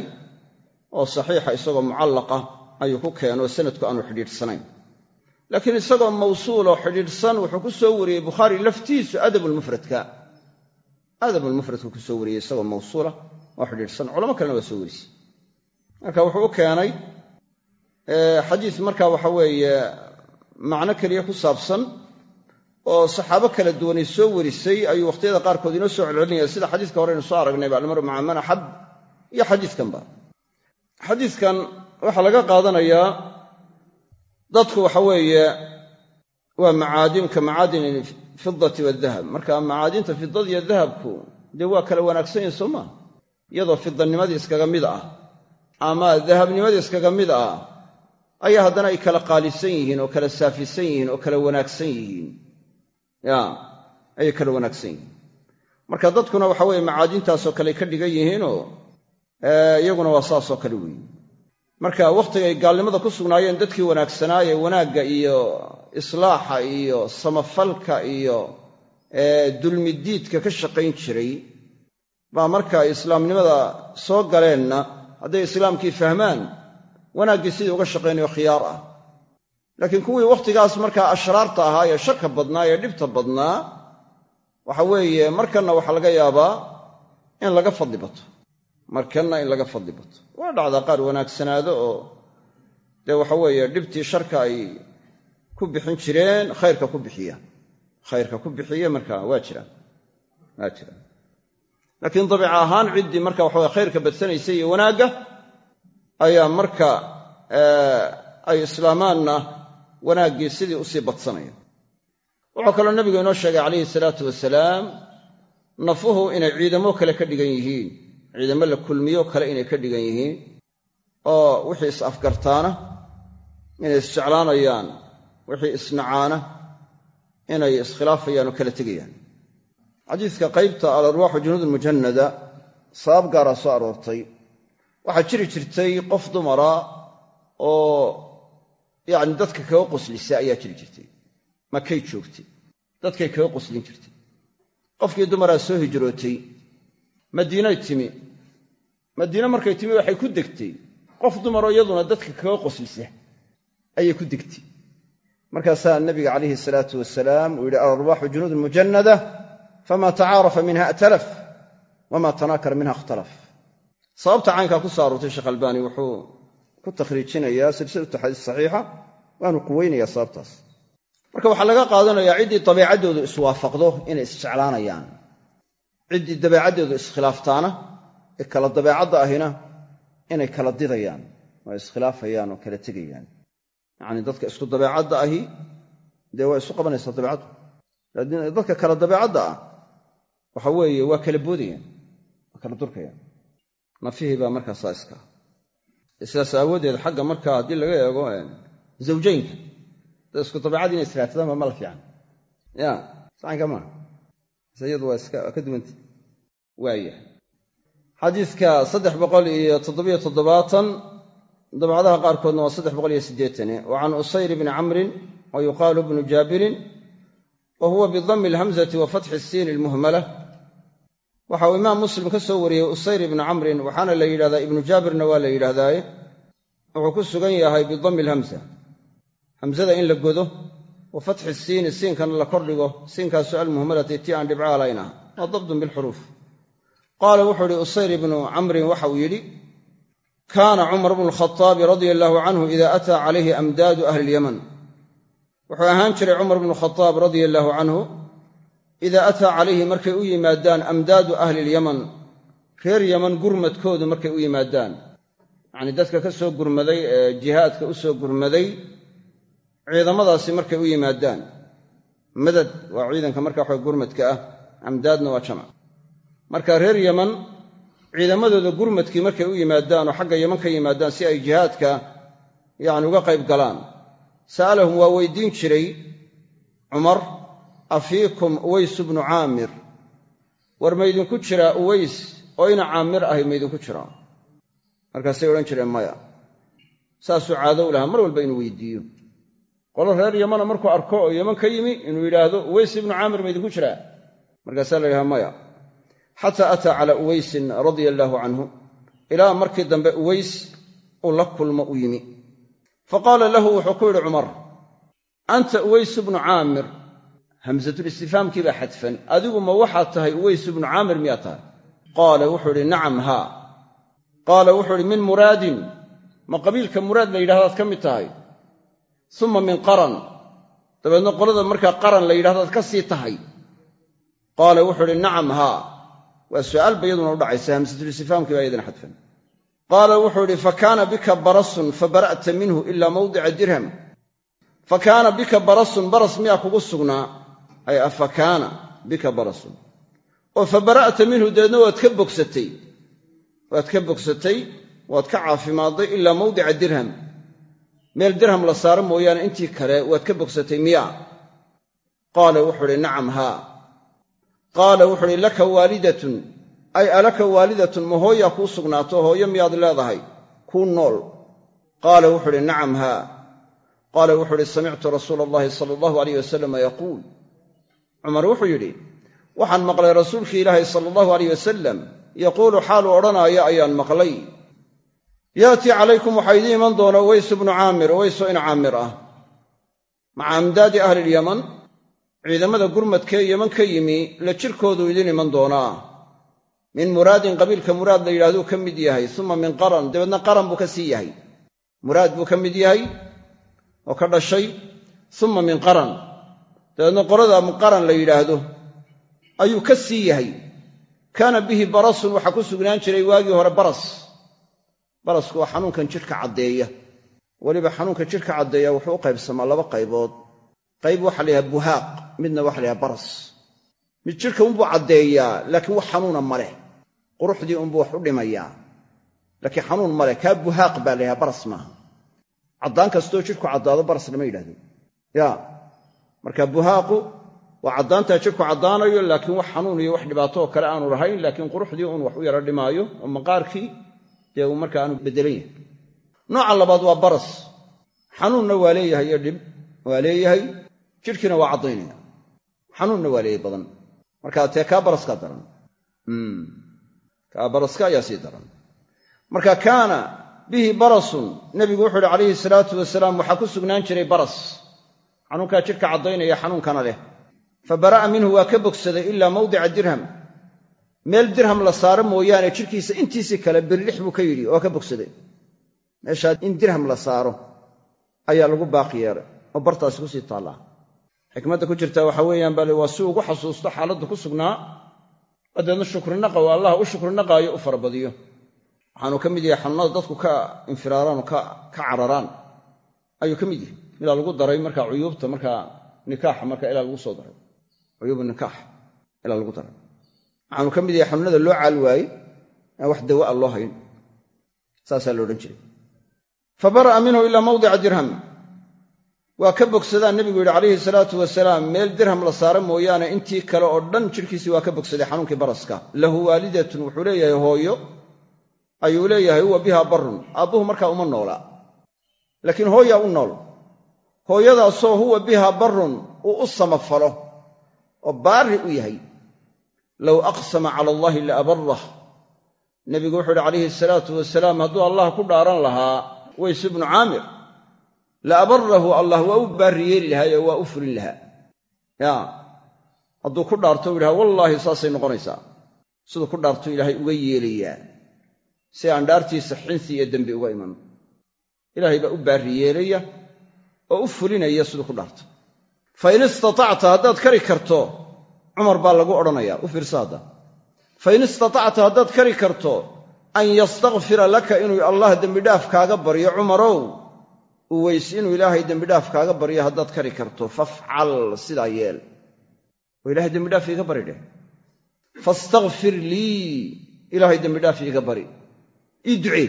A: oo saxiixa isagoo mucallaqa ayuu ku keeno sanadku aanu xidhiidhsanayn. Laakiin isagoo mawsuuloo xidhiidhsan wuxuu ku soo wariyey bukhaari laftiisu adabulmufradka adabulmufradku ku soo wariyey isagoo mawsuula oo xidhiidhsan. Culamo kalena waa soo warisay xadiis marka waxa weeye macno keliya ku saabsan oo saxaabo kala duwanay soo warisay ayuu wakhtiyada qaarkood inoo soo celcelinaya. Sida xadiiska horeynu soo aragnayba almaru maca man axab iyo xadiiskanba xadiiskan waxaa laga qaadanayaa dadku waxa weeye waa macaadin ka macaadin fidati wadahab marka macaadinta fidada iyo dahabku dee waa kala wanaagsan yihiin soo maa iyadoo fidanimadii iskaga mid ah ama dahabnimadii iskaga mid ah ayaa haddana ay kala qaalisan yihiin oo kala saafisan yihiin oo kala wanaagsan yihiin. Ya ayay kala wanaagsan yihiin. Marka dadkuna waxa weeye macaadintaasoo kale ka dhigan yihiinoo iyaguna waa saasoo kale weeye. Marka wakhtigay gaalnimada ku sugnaayeen dadkii wanaagsanaaye wanaagga iyo islaaxa iyo samafalka iyo dulmidiidka ka shaqayn jiray baa marka islaamnimada soo galeenna hadday islaamkii fahmaan wanaaggii sidii uga shaqaynayo khiyaar ah. Laakiin kuwii wakhtigaas markaa ashraarta ahaa ee sharka badnaa ee dhibta badnaa waxa weeye markanna waxaa laga yaabaa in laga fadli bato markanna in laga fadli bato waa dhacdaa qaar wanaagsanaado oo dee waxa weeye dhibtii sharka ay ku bixin jireen khayrka ku bixiya. Khayrka ku bixiya marka waa jiraan waa jiraan laakiin dabiica ahaan ciddii marka waxaweye khayrka badsanaysay iyo wanaagga ayaa marka ay islaamaanna wanaaggii sidii u sii badsanaya wuxuu kaloo nabigu inoo sheegay calayhi salaatu wasalaam nafuhu inay ciidamo kale ka dhigan yihiin. Ciidamo la kulmiyo kale inay ka dhigan yihiin oo wixii is afgartaana inay isjeclaanayaan wixii isnacaana inay iskhilaafayaan oo kala tegayaan. Xadiiska qaybta alarwaaxu junuud almujannada sabab gaaraa soo aroortay waxaa jiri jirtay qof dumara oo yacni dadka kaga qoslisa ayaa jiri jirtay. Makay joogtay. Dadkay kaga qoslin jirtay. Qofkii dumaraa soo hijrootay. Madiinay timi. Madiine markay timi waxay ku degtay. Qof dumaroo iyaduna dadka kaga qoslisa ayay ku degtay. Markaasaa nabiga calayhi salaatu wasalaam uu yidhi alarwaaxu junuud mujannada fama tacaarafa minha atalaf wama tanaakara minha ikhtalaf sababta caynkaa ku soo aroortay sheekh albaani wuxuu ku takhriijinayaa silsilatu xadiis saxiixa waanu quweynayaa sababtaas. Marka waxaa laga qaadanayaa ciddii dabeecaddoodu iswaafaqdo inay isjeclaanayaan. Ciddii dabeecaddoodu iskhilaaftaana ee kala dabeecadda ahina inay kala didayaan oo iskhilaafayaan oo kala tegayaan. Yacni dadka isku dabeecadda ahi dee waa isu qabanaysaa dabeecaddu. Dadka kala dabeecadda ah waxa weeye waa kala boodayaan waa kala durkayaan nafihii baa markaasaa iska. Sidaas aawadeed xagga markaa haddii laga eego zawjaynka dad isku dabeecadii inay israatadaanba mala fiican. Ya sacanka maa iyadu waa ka duwanta waaya xadiidka saddex boqol iyo toddobiyo toddobaatan dabcadaha qaarkoodna waa saddex boqol iyo siddeetane wa can usayr bni camrin wa yuqaalu bnu jaabirin wa huwa bidami alhamzati wa fatxi isiini almuhmala waxa uu imaam muslim ka soo wariyey usayr ibni camrin waxaana la yidhahdaa ibnu jaabirna waa la yidhaahdaaye wuxuu ku sugan yahay bidami alhamza. Hamzada in la godo wa fatxi siini siinkana la kordhigo siinkaasu almuhmalati ti aan dhibcaha layn ah waa dabdun bilxuruuf qaala wuxuu ihi usayr ibnu camrin waxa uu yidhi kaana cumar bnu lkhaaabi radia allaahu canhu ida ataa calayhi amdaadu ahli ilyaman wuxuu ahaan jiray cumar bnu khadaab radia allaahu canhu idaa ataa calayhi markay u yimaadaan amdaadu ahli ilyaman reer yaman gurmadkoodu markay u yimaadaan. Yacnii dadka ka soo gurmaday ee jihaadka u soo gurmaday ciidamadaasi markay u yimaadaan. Madad waa ciidanka marka waxa gurmadka ah amdaadna waa jamac. Marka reer yaman ciidamadooda gurmadkii markay u yimaadaan oo xagga yaman ka yimaadaan si ay jihaadka yacni uga qayb galaan. Sa'alahum waa weydiin jiray cumar afiikum uways bnu caamir. War maydinku jiraa uways oo ina caamir ahay maydinku jiraa markaasay odhan jireen maya. Saasuu caado u lahaa mar walba inuu weydiiyo. Qolo reer yamana markuu arko oo yaman ka yimi inuu yidhaahdo uways ibnu caamir maydinku jiraa markaasaa la yidhaha maya xataa ataa calaa uwaysin radia allaahu canhu ilaa markii dambe uways uu la kulmo u yimi. Fa qaala lahu wuxuu ku yidhi cumar anta uways bnu caamir hamsatulistifhaamkii baa xadfan. Adigu ma waxaad tahay uways ibnu caamir miyaa tahay? Qaala wuxuu idhi nacam haa qaala wuxuu idhi min muraadin. Ma qabiilka muraad la yidhahdaad ka mid tahay? Uma min qaran. Dabeedna qolada markaa qaran la yidhahdaad ka sii tahay. Qaala wuxuu idhi nacam haa waa su'aal ba iyaduna udhacaysa hamsatulistifhaamkii baa iyadana xadfan. Qaala wuxuu idhi fa kaana bika barasun fabara'ta minhu ilaa mawdica dirham. Fa bika barasun baras miyaa kugu sugnaa ay afa kaana bika barasun. Oo fa bara'ta minhu dabeedna waad ka bogsatay. Waad ka bogsatay waad ka caafimaadday ilaa mawdica dirham. Meel dirham la saaro mooyaane intii kale waad ka bogsatay miyaa qaala wuxuu uhi nacam haa. Qaala wuxu uhi laka waalidatun. Ay alaka waalidatun ma hooyaa kuu sugnaato hooyo miyaad leedahay? Kuu nool. Qaala wuxuu uhi nacam haa. Qaala wuxuu uhi samictu rasuula allahi sala allahu alayh wasalama yaquul cumar wuxuu yidhi waxaan maqlay rasuulkii ilaahay sala allahu alayh wasalam yaquulu xaaluu odhanaayo ayaan maqlay. Yaatii calaykum waxaa idiin iman doona uways bnu caamir. Uwaysoo ina caamir ah. Maca amdaadi ahlilyaman ciidamada gurmadkee yeman ka yimi la jirkoodu idiin iman doonaa. Min muraadin qabiilka muraad la yidhahduu ka mid yahay. Uma min qaran dabeedna qaran buu ka sii yahay. Muraad buu ka mid yahay oo ka dhashay. Uma min qaran dabeedna qolada qaran la yidhaahdo ayuu ka sii yahay. Kaana bihi barasun waxaa ku sugnaan jiray waagii hore baras. Barasku waa xanuunkan jidhka caddeeya. Weliba xanuunka jidhka caddeeya wuxuu u qaybsamaa laba qaybood. Qayb waxa la yidhaha buhaaq midna waxa la yhaha baras. Mid jidhka unbuu caddeeyaa laakiin wax xanuuna ma leh. Quruxdii unbuu wax u dhimayaa laakiin xanuun ma leh kaa buhaaq baa la yhaha baras maaha. Caddaan kastoo jidhku caddaado baras lama yidhahdo. Ya marka buhaaqu waa caddaantaa jidhku caddaanayo laakiin wax xanuun iyo wax dhibaato oo kale aanu lahayn laakiin quruxdii uun wax u yara dhimaayo oo maqaarkii dee uu marka aanu beddelan yahay. Nooca labaad waa baras. Xanuunna waa leeyahay iyo dhib waa leeyahay jidhkiina waa caddaynaya. Xanuunna waa leeyahay badan. Marka tee kaa baraskaa daran. Kaa baraska ayaa sii daran. Marka kaana bihi barasun nebigu wuxuu uhi calayhi salaatu wasalaam waxaa ku sugnaan jiray baras xanuunkaa jidhka caddaynaya xanuunkana leh. Fa bara'a minhu waa ka bogsaday ilaa mawdica dirham. Meel dirham la saaro mooyaane jidhkiisa intiisii kale birlix buu ka yidhi oo ka bogsaday. Meeshaa in dirham la saaro ayaa lagu baaqi yeelay oo bartaasi ku sii taallaa. Xikmadda ku jirta waxa weeyaan bale waa si ugu xasuusto xaaladdu ku sugnaa. Dabeedna shukrinaqa oo allah u shukrinaqaayo u farabadiyo. Waxaanu ka mid yahay xanuunada dadku ka infiraaraan oo ka cararaan. Ayuu ka mid yahay ilaa lagu daray marka cuyuubta markaa nikaaxa marka ilaa lagu soo daray. Cuyuubu nikaax ilaa lagu daray. Waxaanu ka mid yahay xanuunada loo caal waaye wax dawa a loo hayn. Saasaa la odhan jiray. Fa bara'a minhu ilaa mawdica dirham. Waa ka bogsadaan nebigu yidhi calayhi salaatu wasalaam meel dirham la saaro mooyaane intii kale oo dhan jidhkiisii waa ka bogsaday xanuunkii baraska. Lahu waalidatun wuxuu leeyahay hooyo. Ayuu leeyahay huwa biha barun aabbuhu markaa uma noolaa laakiin hooyaa u nool hooyadaasoo huwa biha barun uu u samafalo oo baarri u yahay. Low aqsama cala allaahi la abarah nebigu wuxuu uhi calayhi salaatu wasalaam hadduu allah ku dhaaran lahaa ways ibnu caamir la abarahu allah waa u baarri yeeli lahaa oo waa u fulin lahaa. Ya hadduu ku dhaarto u yidhaha wallaahi saasay noqonaysaa. Siduu ku dhaarto ilaahay uga yeelayaa si aan dhaartiisa xinsi iyo dembi uga iman. Ilaahay baa u baarri yeelaya oo u fulinaya siduu ku dhaarto. Fa in istatacta haddaad kari karto cumar baa lagu odhanayaa u fiirsa hadda fa in istatacta haddaad kari karto an yastakfira laka inuu allah dembidhaaf kaaga baryo cumarow uways inuu ilaahay dembidhaaf kaaga baryo haddaad kari karto fafcal sidaa yeel. Oo ilahay dembidhaaf iiga bari dheh. Fastakfir lii ilaahay dembidhaaf iiga bari. Ducee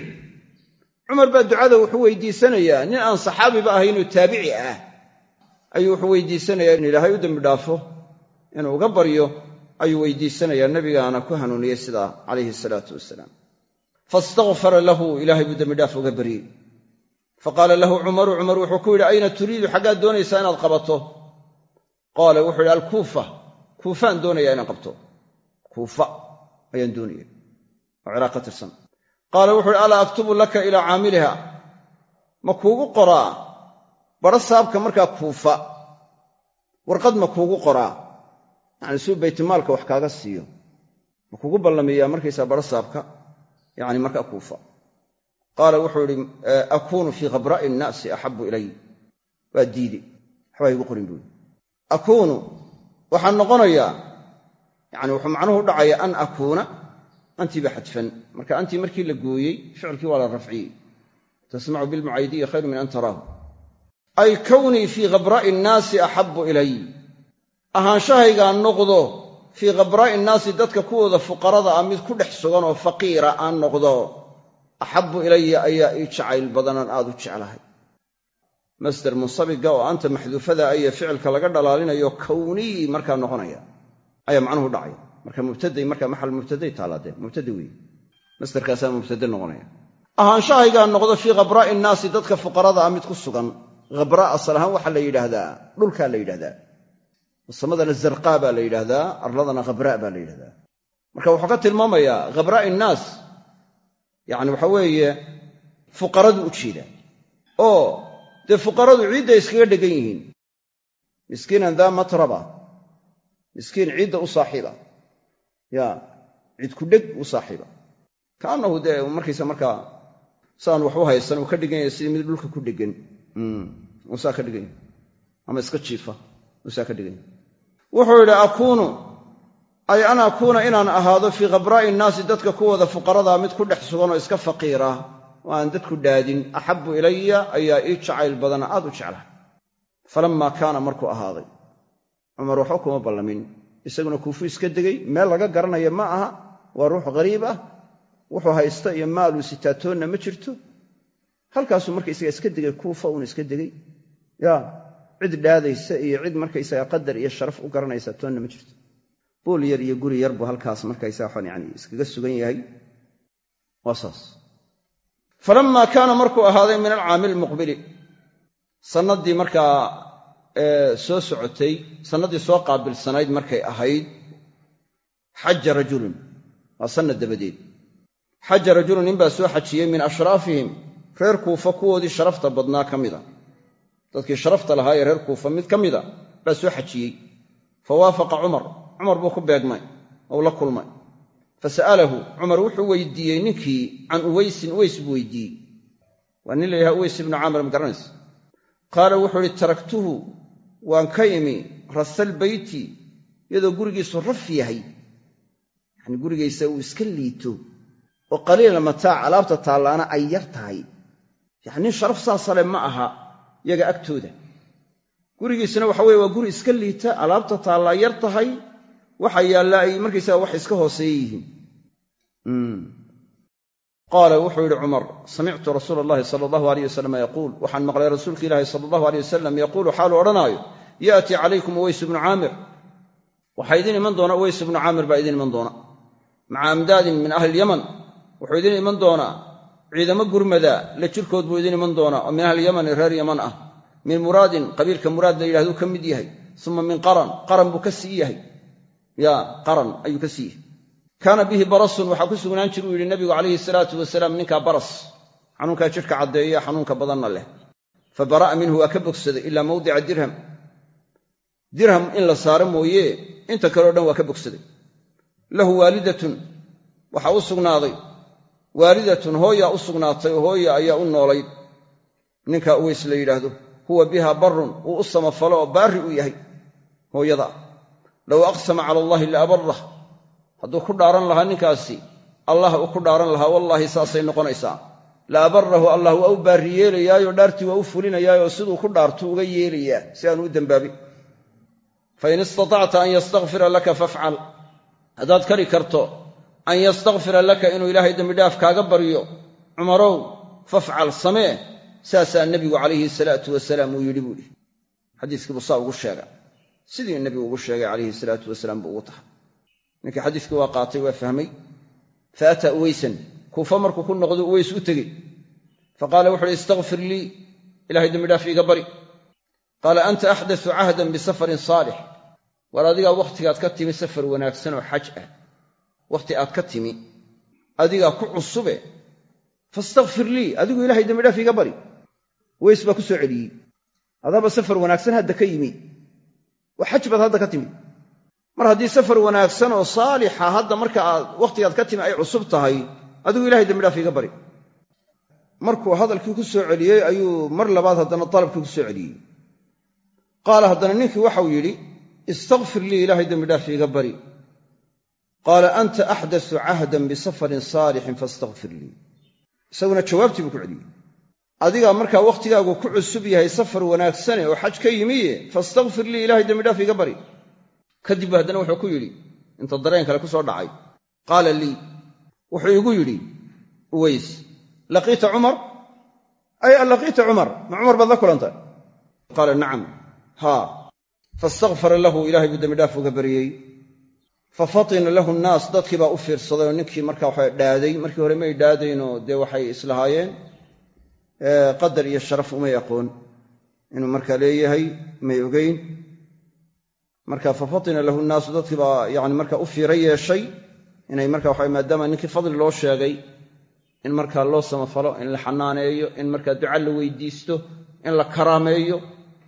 A: cumar baa ducada wuxuu weydiisanayaa nin aan saxaabiba ahaynoo taabici ah ayuu wuxuu weydiisanayaa in ilaahay u dembi dhaafo inuu uga baryo ayuu weydiisanayaa nabigaana ku hanuuniyey sidaa calayhi salaatu wasalaam faistakfara lahu ilaahay buu dembidhaaf uga baryey faqaala lahu cumaru cumar wuxuu ku yidhi ayna turiidu xaggaad doonaysaa inaad qabato? Qaala wuxuu yidhi alkuufa kuufaan doonayaa inaan qabto. Kuufa ayaan doonaya oo ciraaq ka tirsan qaala wuxu uhi alaa aktubu laka ilaa caamiliha ma kuugu qoraa. Baro saabka markaa kuufa. Warqad ma kuugu qoraa. Yacni suu baytimaalka wax kaaga siiyo. Ma kuugu ballamiyaa markaysaa baro saabka. Yacni markaa kuufa. Qaala wuxuu idhi akuunu fii khabraa'i innaasi axabbu ilay. Waa diide. Waxbaa igu qorin buui akuunu waxaan noqonayaa. Yacni wuxuu macnuhu u dhacaya an akuuna antii ba xadfan. Marka antii markii la gooyey ficilkii waa la rafciyey. Tasmacu bilmucaydiyi khayru min an taraahu ay kownii fii khabraa'i innaasi axabbu ilay. Ahaanshahaygaan noqdo fii khabraa'i innaasi dadka kuwooda fuqarada ah mid ku dhex sugan oo faqiira aan noqdo axabbu ilaya ayaa ii jacayl badanaan aad u jeclahay. Masder munsabiga oo anta maxduufada iyo ficilka laga dhalaalinayo kownii markaa noqonaya. Ayaa macnuhu dhacaya marka mubtaday marka maxal mubtaday taalaadee mubtada weeye masderkaasaa mubtade noqonaya. Ahaanshahaygaa noqdo fii khabraa'i innaasi dadka fuqarada ah mid ku sugan. Khabraa asal ahaan waxaa la yidhaahdaa dhulkaa la yidhahdaa samadana zarqaa baa la yidhaahdaa arladana khabraa baa la yidhahdaa marka wuxuu ka tilmaamayaa khabraa'i innaas yacni waxa weeye fuqaradu u jeeda. Oo dee fuqaradu ciidday iskaga dhegan yihiin. Miskiinan daa matraba. Miskiin ciidda u saaxiiba ya cid ku dheg u saaxiiba. Kaannahu dee markaysa markaa saan wax u haysan uu ka dhigan yahay sidii mid dhulka ku dhegan uusaa ka dhigan yahay ama iska jiifa uusaa ka dhigan yahay wuxuu yidhi akuunu ay an akuuna inaan ahaado fii khabraa'i innaasi dadka kuwooda fuqaradaa mid ku dhex sugan oo iska faqiira. Oo aan dadku dhaadin axabbu ilaya ayaa ii jacayl badana aad u jeclahay. Falammaa kaana markuu ahaaday cumar waxba kuma ballamin isaguna kuufu iska degay. Meel laga garanaya ma aha waa ruux ghariib ah. Wuxuu haysta iyo maaluu sitaatoonna ma jirto. Halkaasuu markaysaga iska degay kuufa uun iska degay. Ya cid dhaadaysa iyo cid markaysaga qadar iyo sharaf u garanaysa toonna ma jirto. Buul yar iyo guri yar buu halkaas markaysaa yani iskaga sugan yahay. Waa saas. Falammaa kaana markuu ahaaday min alcaami lmuqbili sannaddii markaa soo socotay sannaddii soo qaabilsanayd markay ahayd xaja rajulun waa sanad dabadeed. Xaja rajulun ninbaa soo xajiyey min ashraafihim reer kuufa kuwoodii sharafta badnaa ka mida dadkii sharafta lahaa ee reer kuufa mid ka mida baa soo xajiyey. Fa waafaqa cumar cumar buu ku beegmay ou la kulmay. Fa sa'alahu cumar wuxuu weydiiyey ninkii can uweysin uweys buu weydiiyey. Waa nin la yidhaha uweys ibnu caamir ma garanaysa qaala wuxuu ihi taraktuhu waan ka imi rasal beyti iyadoo gurigiisu raf yahay. Yacni gurigaysa uu iska liito oo qaliila mataac alaabta taallaana ay yar tahay. Yacni nin sharaf saasale ma aha yaga agtooda. Gurigiisuna waxa weye waa guri iska liita alaabta taallaa yar tahay waxa yaalla ay markaysaga wax iska hooseeya yihiin qaala wuxuu yidhi cumar samictu rasuula allahi sala allahu aleyh wasalam yaquul. Waxaan maqlay rasuulka ilaahi sala allahu aleyh wasalam yaquulu xaalu odhanaayo yaatii calaykum uweys ibnu caamir. Waxaa idin iman doona uweys ibnu caamir baa idin iman doona. Maca amdaadin min ahli lyaman wuxuu idin iman doonaa ciidamo gurmada la jirkood buu idin iman doonaa oo min ahli yamani reer yaman ah. Min muraadin qabiilka muraad la yidhahduu ka mid yahay. Uma min qaran qaran buu ka sii yahay. Ya qaran ayuu ka sii yahay kaana bihi barasun waxaa ku sugnaan jir uu yidhi nabigu calayhi salaatu wasalaam ninkaa baras xanuunkaa jidhka caddeeya xanuunka badanna leh. Fa bara'a minhu waa ka bogsaday ilaa mawdica dirham. Dirham in la saaro mooye inta kaleo dhan waa ka bogsaday. Lahu waalidatun waxaa u sugnaaday. Waalidatun hooyaa u sugnaatay oo hooya ayaa u noolayd. Ninkaa uweys la yidhaahdo huwa biha barun uu u samafalo oo baarri u yahay hooyada. Low aqsama cala allahi la abarah hadduu ku dhaaran lahaa ninkaasi allah uu ku dhaaran lahaa wallaahi saasay noqonaysaa. La abarahu allah waa u baarri yeelayaayo dhaartii waa u fulinayaayoo siduu ku dhaartu uga yeelayaa si aanu u dembaabin fain istatacta an yastakfira laka fafcal. Haddaad kari karto an yastakfira laka inuu ilaahay dembidhaaf kaaga baryo cumarow fafcal samee saasaa nebigu calayhi salaatu wasalaam uu yidhi buuhi xadiiskii buu saa ugu sheega sidii nebigu ugu sheegay calayhi salaatu wasalaam buu ugu tahay ninkii xadiiskii waa qaatay waa fahmay. Fa ataa uweysan kuufa markuu ku noqdo uweys u tegey. Faqaala wuxu uhi istakfir lii ilahay dembidhaaf iiga bari. Qaala anta axdatu cahdan bisafarin saalix. War adigaa wakhtigaad ka timi safar wanaagsan oo xaj ah. Wakhti aad ka timi adigaa ku cusube fastakfir lii adigu ilahay dembidhaaf iiga bari. Weys baa ku soo celiyey. Adaaba safar wanaagsan hadda ka yimi. Waa xaj baad hadda ka timi mar haddii safar wanaagsan oo saalixa hadda marka aad wakhtigaad ka timi ay cusub tahay adigu ilahay dembidhaaf iiga bari. Markuu hadalkii ku soo celiyey ayuu mar labaad haddana dalabkii ku soo celiyey. Qaala haddana ninkii waxau yidhi istakfir lii ilaahay dembidhaaf iiga bari. Qaala anta axdasu cahdan bisafarin saalixin faastakfir lii. Isaguna jawaabtii buu ku celiyey. Adigaa markaa wakhtigaagu ku cusub yahay safar wanaagsane oo xaj ka yimiye faastakfir lii ilahay dembidhaaf iiga bari kadib haddana wuxuu ku yidhi inta dareen kale ku soo dhacay. Qaala lii wuxuu igu yidhi uways laqiita cumar ay an laqiita cumar ma cumar baad la kulantay qaala nacam haa faistakfara lahu ilahay buu dembidhaaf uga baryey fafatina lahu nnaas dadkii baa u fiirsaday oo ninkii markaa waxa dhaaday markii hore may dhaadaynoo dee waxay islahaayeen qadar iyo sharaf umay aqoon inuu markaa leeyahay may ogeyn marka fafatina lahu nnaasu dadkii baa yani marka u fiiro yeeshay inay marka waxa maadaama ninkii fadli loo sheegay in markaa loo samafalo in la xanaaneeyo in markaa duca la weydiisto in la karaameeyo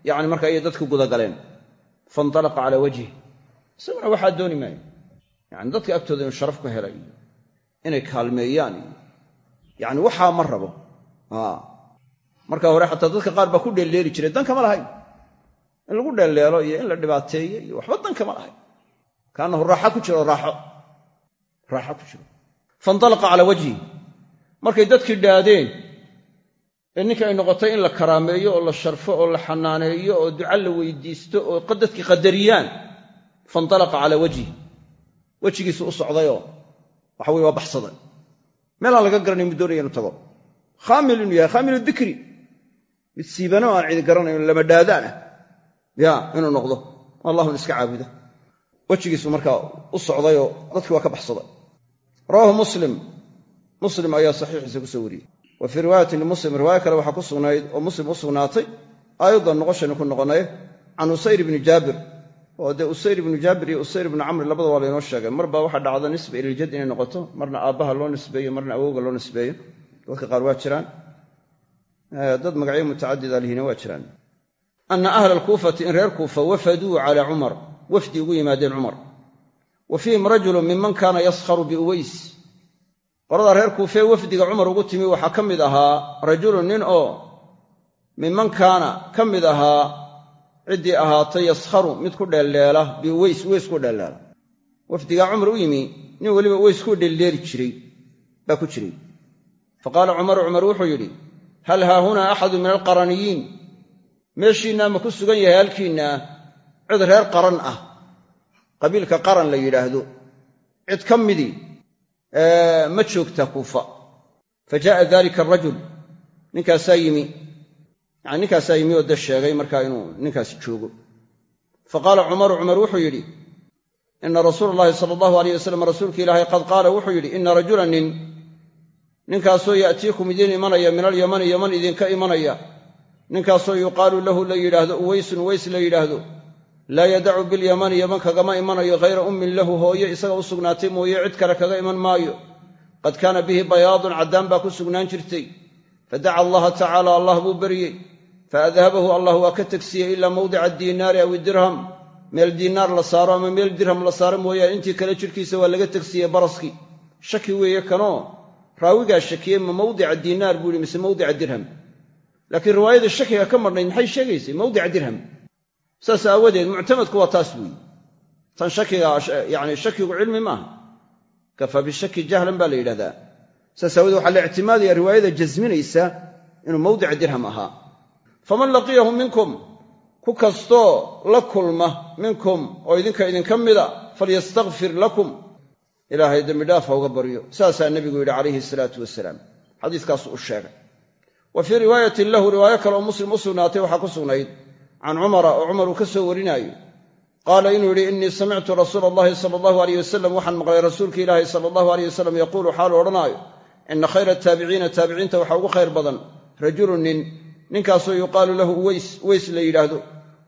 A: yani marka ayay dadku gudagaleen faintalaqa calaa wajhi. Isaguna waxaa dooni maayo. Yani dadka agtooda inuu sharaf ku helay inay kaalmeeyaan iyo yani waxaa ma rabo. Marka hore xataa dadka qaar baa ku dheelleeli jiray dan kama lahayn in lagu dheelleelo iyo in la dhibaateeyo iyo waxba dan kama lahayn. Kaanahu raaxa ku jiro raaxo. Raaxo ku jiro. Faintalaqa calaa wajhi. Markay dadkii dhaadeen ee ninkii ay noqotay in la karaameeyo oo la sharfo oo la xanaaneeyo oo duca la weydiisto oo dadkii qadariyaan faintalaqa calaa wajhi. Wejigiisu u socdayoo waxa weye waa baxsaday. Meelaan laga garanay mu doonaya inu tago. Khaamil inuu yahay khaamilu dikri. Mid siibano aan cidi garanayn lama dhaadaan ah ya inuu noqdo. Allahun iska caabuda wejigiisu markaa u socdayoo dadkii waa ka baxsaday. Rawaahu muslim. Muslim ayaa saxiixiisa ku soo wariyey. Wa fii riwaayatin limuslim riwaayo kale waxaa ku sugnayd oo muslim u sugnaatay aydan noqoshaynu ku noqonay can usayr ibni jaabir. Oo dee usayr ibnu jaabir iyo usayr ibnu camri labada waa laynoo sheegay. Mar baa waxaa dhacda nisba ilaljad inay noqoto marna aabbaha loo nisbeeyo marna awowga loo nisbeeyo. Dadka qaar waa jiraan. Dad magacyo mutacadida lihina waa jiraan ana ahla alkuufati in reer kuufa wafaduu calaa cumar wafdi ugu yimaadeen cumar wa fiihim rajulun minman kaana yaskharu biuways qoladaa reer kuufee wafdiga cumar ugu timi waxaa ka mid ahaa rajulun nin oo minman kaana ka mid ahaa ciddii ahaatay yaskharu mid ku dheeldheela biuways uweys ku dheeldheela wafdigaa cumar u yimi nin weliba uweys ku dheeldheeli jiray baa ku jiray fa qaala cumaru cumar wuxuu yidhi hal haahunaa axadu min alqaraniyiin meeshiinnaa ma ku sugan yahay halkiinnaa cid reer qaran ah. Qabiilka qaran la yidhaahdo cid ka midii ma joogta kuufa. Fa jaa'a dalika arajul ninkaasaa yimi. Yani ninkaasaa yimi oo de sheegay markaa inuu ninkaasi joogo. Fa qaala cumaru cumar wuxuu yidhi ina rasuula allahi sala allahu alayh wasalam rasuulka ilaahay qad qaala wuxuu yidhi ina rajula nin ninkaasoo ya'tiikum idiin imanaya min alyamani yaman idinka imanaya ninkaasoo yuqaalu lahu la yidhaahdo uweysun uweys la yidhaahdo. Laa yadacu bilyamani yaman kagama imanayo hayra ummin lahu hooye isaga u sugnaatay mooye cid kale kaga iman maayo. Qad kaana bihi bayaadun caddaan baa ku sugnaan jirtay. Fadaca allaha tacaala allah buu beryey faadhabahu allah waa ka tegsiyey ilaa mawdica diinaari aw idirham meel diinaar la saaro ama meel dirham la saaro mooyaane intii kale jidhkiisa waa laga tegsiyey baraskii shaki weeye kanoo raawigaa shakiyey ma mawdica diinaar buu yihi mise mawdica dirham laakiin riwaayada shakiga ka marnayd maxay sheegaysay? Mawdica dirham. Saas aawadeed muctamadku waa taas weeye tan shakiga yani shakigu cilmi maaha kafaa bishaki jahlan baa la yidhahdaa. Saas aawadee waxaa la ictimaadaya riwaayada jasminaysa inuu mawdica dirham ahaa. Faman laqiyahu minkum ku kastoo la kulma minkum oo idinka idinka mida falyastakfir lakum. Ilaahay dembidhaaf ha uga baryo. Saasaa nebigu yidhi calayhi salaatu wasalaam xadiiskaasu u sheegay wa fii riwaayatin lahu riwaayo kale oo muslim u sugnaatay waxaa ku sugnayd can cumara oo cumar uu ka soo warinaayo qaala inuu yidhi innii samictu rasuula allahi sala allahu aleyh wasalam waxaan maqlay rasuulka ilaahi sala allahu aleyh wasalam yaquulu xaalu odhanaayo ina khayra ataabiciina taabiciinta waxaa ugu khayr badan rajulun nin ninkaasoo yuqaalu lahu uweys uweys la yidhaahdo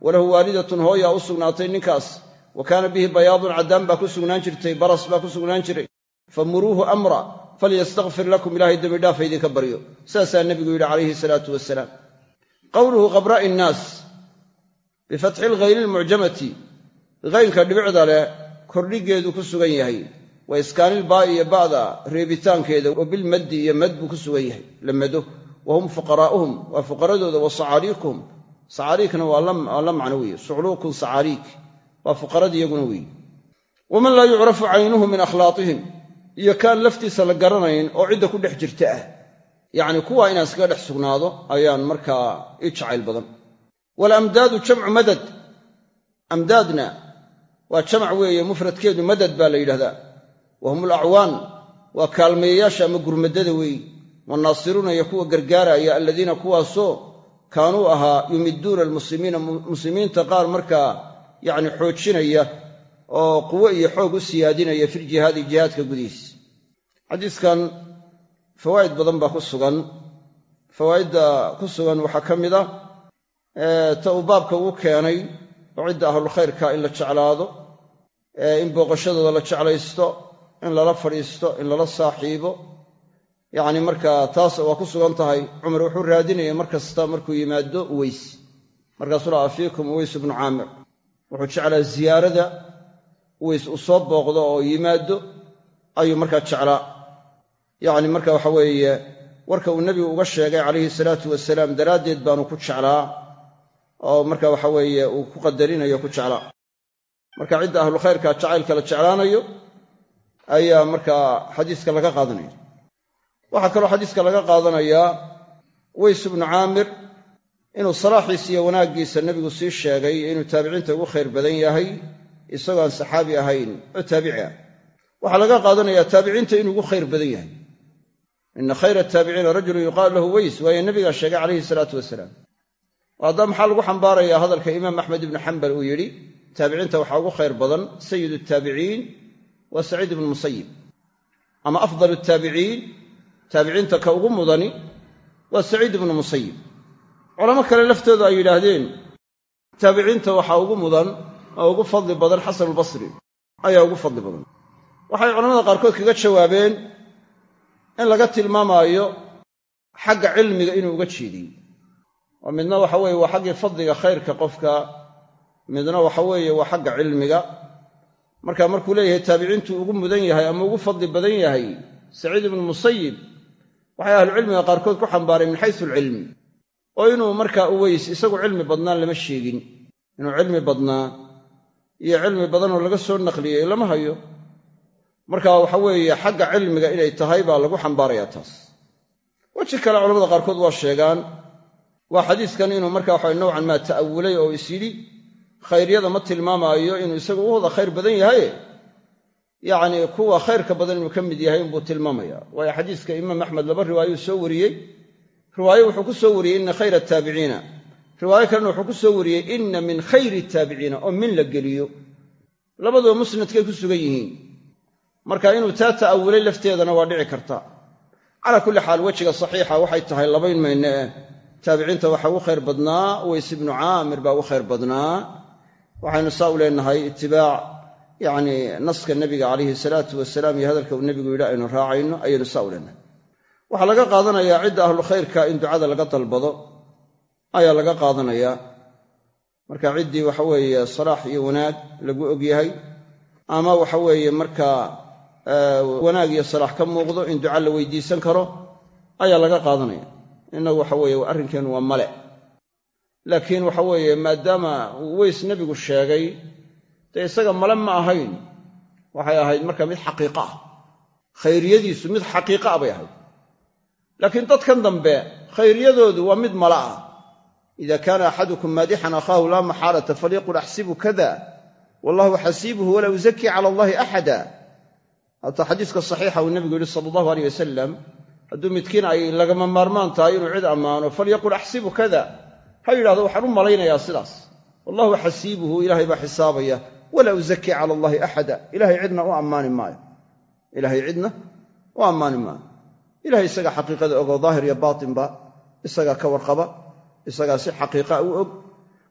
A: walahu waalidatun hooyaa u sugnaatay ninkaas wa kaana bihi bayaadun caddaan baa ku sugnaan jirtay baras baa ku sugnaan jiray famuruuhu amra falyastakfir lakum ilaahay dembidhaaf ha idinka baryo saasaa nebigu yidhi calayhi salaatu wasalaam qowluhu qabraa'i innaas bifatxi lghayli lmucjamati haynka dhibicda leh kordhigeedu ku sugan yahay wa iskaanilbaa'i iyo ba'da reebitaankeeda wa bilmaddi iyo mad buu ku sugan yahay la mado wa hum fuqaraa'uhum waa fuqaradooda wa sacaariikuhum sacaariikna waa la macno weeye sucluukun sacaariik waa fuqarada iyaguna weeye waman laa yucrafu caynuhu min akhlaaqihim iyo kaan laftiisa la garanayn oo cidda ku dhex jirta ah. Yacni kuwaa inaan iskaga dhex sugnaado ayaan markaa ii jacayl badan. Waalamdaadu jamcu madad. Amdaadna waa jamac weeye mufradkeedu madad baa la yidhahdaa. Wa hum alacwaan waa kaalmeeyayaasha ama gurmadada weeye. Wanaasiruuna iyo kuwa gargaaraya aladiina kuwaasoo kaanuu ahaa yumiduuna almuslimiina muslimiinta qaar markaa yacni xoojinaya oo quwo iyo xoog u siyaadinaya filjihaadi jihaadka gudihiisa xadiiskan fawaa'id badan baa ku sugan. Fawaa'idda ku sugan waxaa ka mid a ta uu baabka ugu keenay oo cidda ahlulkhayrka in la jeclaado in booqashadooda la jeclaysto in lala fadhiisto in lala saaxiibo. Yacni markaa taas waa ku sugan tahay cumar wuxuu raadinaya mar kasta markuu yimaado uweys markaasuu laha fiikum uweys ibnu caamir wuxuu jeclaa ziyaarada uu soo booqdo oo yimaado ayuu markaa jeclaa. Yacni marka waxa weeye warka uu nebigu uga sheegay calayhi salaatu wasalaam daraaddeed baanu ku jeclaa oo marka waxa weeye uu ku qadarinayo ku jeclaa. Marka cidda ahlukhayrka jacaylka la jeclaanayo ayaa markaa xadiiska laga qaadanaya. Waxaa kaloo xadiiska laga qaadanayaa weys ibnu caamir inuu salaaxiisa iyo wanaaggiisa nebigu sii sheegay inuu taabiciinta ugu khayr badan yahay isagoo aan saxaabi ahayn oo taabici ah. Waxaa laga qaadanayaa taabiciinta inuu ugu khayr badan yahay. Ina khayra ataabiciina rajulun yuqaalu lahu weys waayo nebigaa sheegay calayhi salaatu wasalaam. Haddaa maxaa lagu xambaarayaa hadalka imaam axmed ibnu xambal uu yidhi taabiciinta waxaa ugu khayr badan sayidu taabiciin waa saciid ibnu musayib ama afdal taabiciin taabiciinta ka ugu mudani waa saciid ibnu musayib culamo kale laftooda ay yidhaahdeen taabiciinta waxaa ugu mudan oo ugu fadli badan xasanulbasri ayaa ugu fadli badan. Waxay culamada qaarkood kaga jawaabeen in laga tilmaamaayo xagga cilmiga inuu uga jeediyey. Oo midna waxa weeye waa xaggii fadliga khayrka qofka midna waxa weeye waa xagga cilmiga. Marka markuu leeyahay taabiciintuu ugu mudan yahay ama ugu fadli badan yahay saciid ibnu musayib waxay ahlucilmiga qaarkood ku xambaareen min xaysu alcilmi. Oo inuu markaa uweys isagu cilmi badnaan lama sheegin. Inuu cilmi badnaa iyo cilmi badanoo laga soo naqliyey lama hayo. Marka waxa weeye xagga cilmiga inay tahay baa lagu xambaarayaa taas. Weji kale culamada qaarkood waa sheegaan waa xadiiskan inuu marka waxa nowcan maa ta'awulay oo is yidhi khayryada ma tilmaamaayo inuu isagu u wada khayr badan yahaye yacnii kuwa khayrka badan inuu ka mid yahay inbuu tilmaamaya. Waayo xadiiska imaam axmed laba riwaayuu soo wariyey. Riwaayo wuxuu ku soo wariyey ina khayra ataabiciina riwaayo kalena wuxuu ku soo wariyey ina min khayri taabiciina oo min la geliyo. Labaduba musnadkay ku sugan yihiin. Marka inuu taa ta'awulay lafteedana waa dhici karta. Calaa kulli xaal wejiga saxiixa waxay tahay labayn mayne eh. Taabiciinta waxaa ugu khayr badnaa uweys ibnu caamir baa ugu khayr badnaa. Waxaynu saa u leenahay itibaac yacni naska nebiga calayhi salaatu wasalaam iyo hadalka uu nebigu yidhi aynu raacayno ayaynu saa u leenahay. Waxaa laga qaadanayaa cidda ahlukhayrka in ducada laga dalbado ayaa laga qaadanayaa marka ciddii waxa weeye salaax iyo wanaag lagu ogyahay ama waxa weeye markaa wanaag iyo salaax ka muuqdo in duca la weydiisan karo ayaa laga qaadanaya. Innagu waxa weeye arrinkeennu waa male. Laakiin waxa weeye maadaama weys nebigu sheegay dee isaga male ma ahayn. Waxay ahayd marka mid xaqiiqo ah. Khayriyadiisu mid xaqiiqa a bay ahayd. Laakiin dadkan dambe khayriyadoodu waa mid mala ah ida kaana axadukum maadixan akhaahu laa maxaalata falyaqul axsibu kada wallahu xasiibuhu walaa uzakii cala allahi axada hataa xadiiska saxiixa uu nebigu yihi sala allahu aleyh wasalam hadduu midkiin ay lagama maarmaan tahay inuu cid ammaano falyaqul axsibu kada ha yidhahdo waxaan u malaynayaa sidaas wallahu xasiibuhu ilaahay baa xisaabaya walaa uzakii cala allahi axada ilahay cidna u ammaani maayo ilahay cidna u ammaani maayo ilahay isagaa xaqiiqada ogoo daahir iyo baatinba isagaa ka warqaba isagaa si xaqiiqa u og.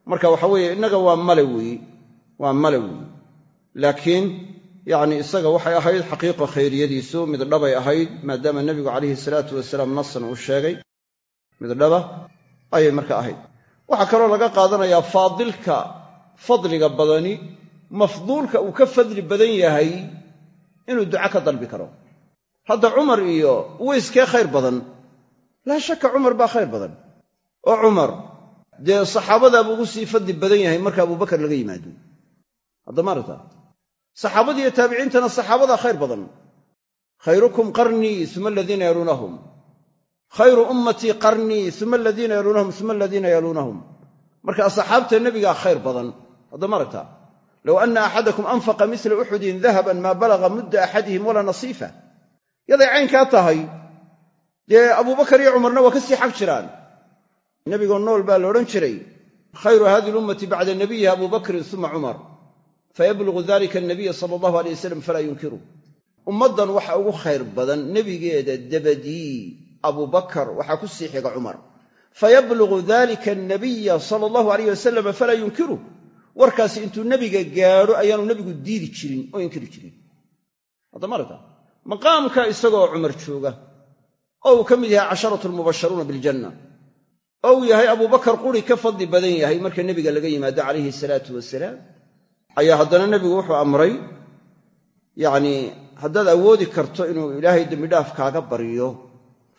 A: Marka waxa weeye innaga waa male weeye waa male weeye laakiin yacni isaga waxay ahayd xaqiiqa khayriyadiisu mid dhabay ahayd maadaama nebigu calayhi salaatu wasalaam nasan uu sheegay mid dhaba ayay marka ahayd. Waxaa kaloo laga qaadanayaa faadilka fadliga badani mafduulka uu ka fadli badan yahay inuu duco ka dalbi karo. Hadda cumar iyo uweyskee khayr badan? Laa shakka cumar baa khayr badan oo cumar dee saxaabadaabuu ugu sii fadli badan yahay marka abubakar laga yimaado. Hadda maarata saxaabadiiyo taabiciintana saxaabadaa khayr badan. Khayrukum qarnii uma aladiina yaluunahum khayru ummatii qarnii uma aladiina yaluunahum uma aladiina yaluunahum marka asxaabta nebigaa khayr badan. Hadda maaragta low anna axadakum anfaqa mila uxudin dahaban maa balaga mudda axadihim walaa nasiifa. Yaday caynkaa tahay. Dee abubakar iyo cumarna waa ka sii xag jiraan nebigoo nool baa la odhan jiray khayru hadihi lummati bacda nabiyiha abubakrin uma cumar fayablugu dalika anabiya sala allahu alay wasalam falaa yunkiru. Ummaddan waxa ugu khayr badan nebigeeda dabadii abubakar waxaa ku sii xiga cumar fayablugu dalika anabiya sala allahu alayh wasalam falaa yunkiru. Warkaasi intuu nebiga gaadho ayaanu nebigu diidi jirin oo inkiri jirin. Haddamaarata maqaamka isagoo cumar jooga oo uu ka mid yahay casharatu lmubasharuuna biljanna oo uu yahay abubakar quri ka fadli badan yahay marka nebiga laga yimaado calayhi salaatu wasalaam ayaa haddana nebigu wuxuu amray yacnii haddaad awoodi karto inuu ilaahay dembidhaaf kaaga baryo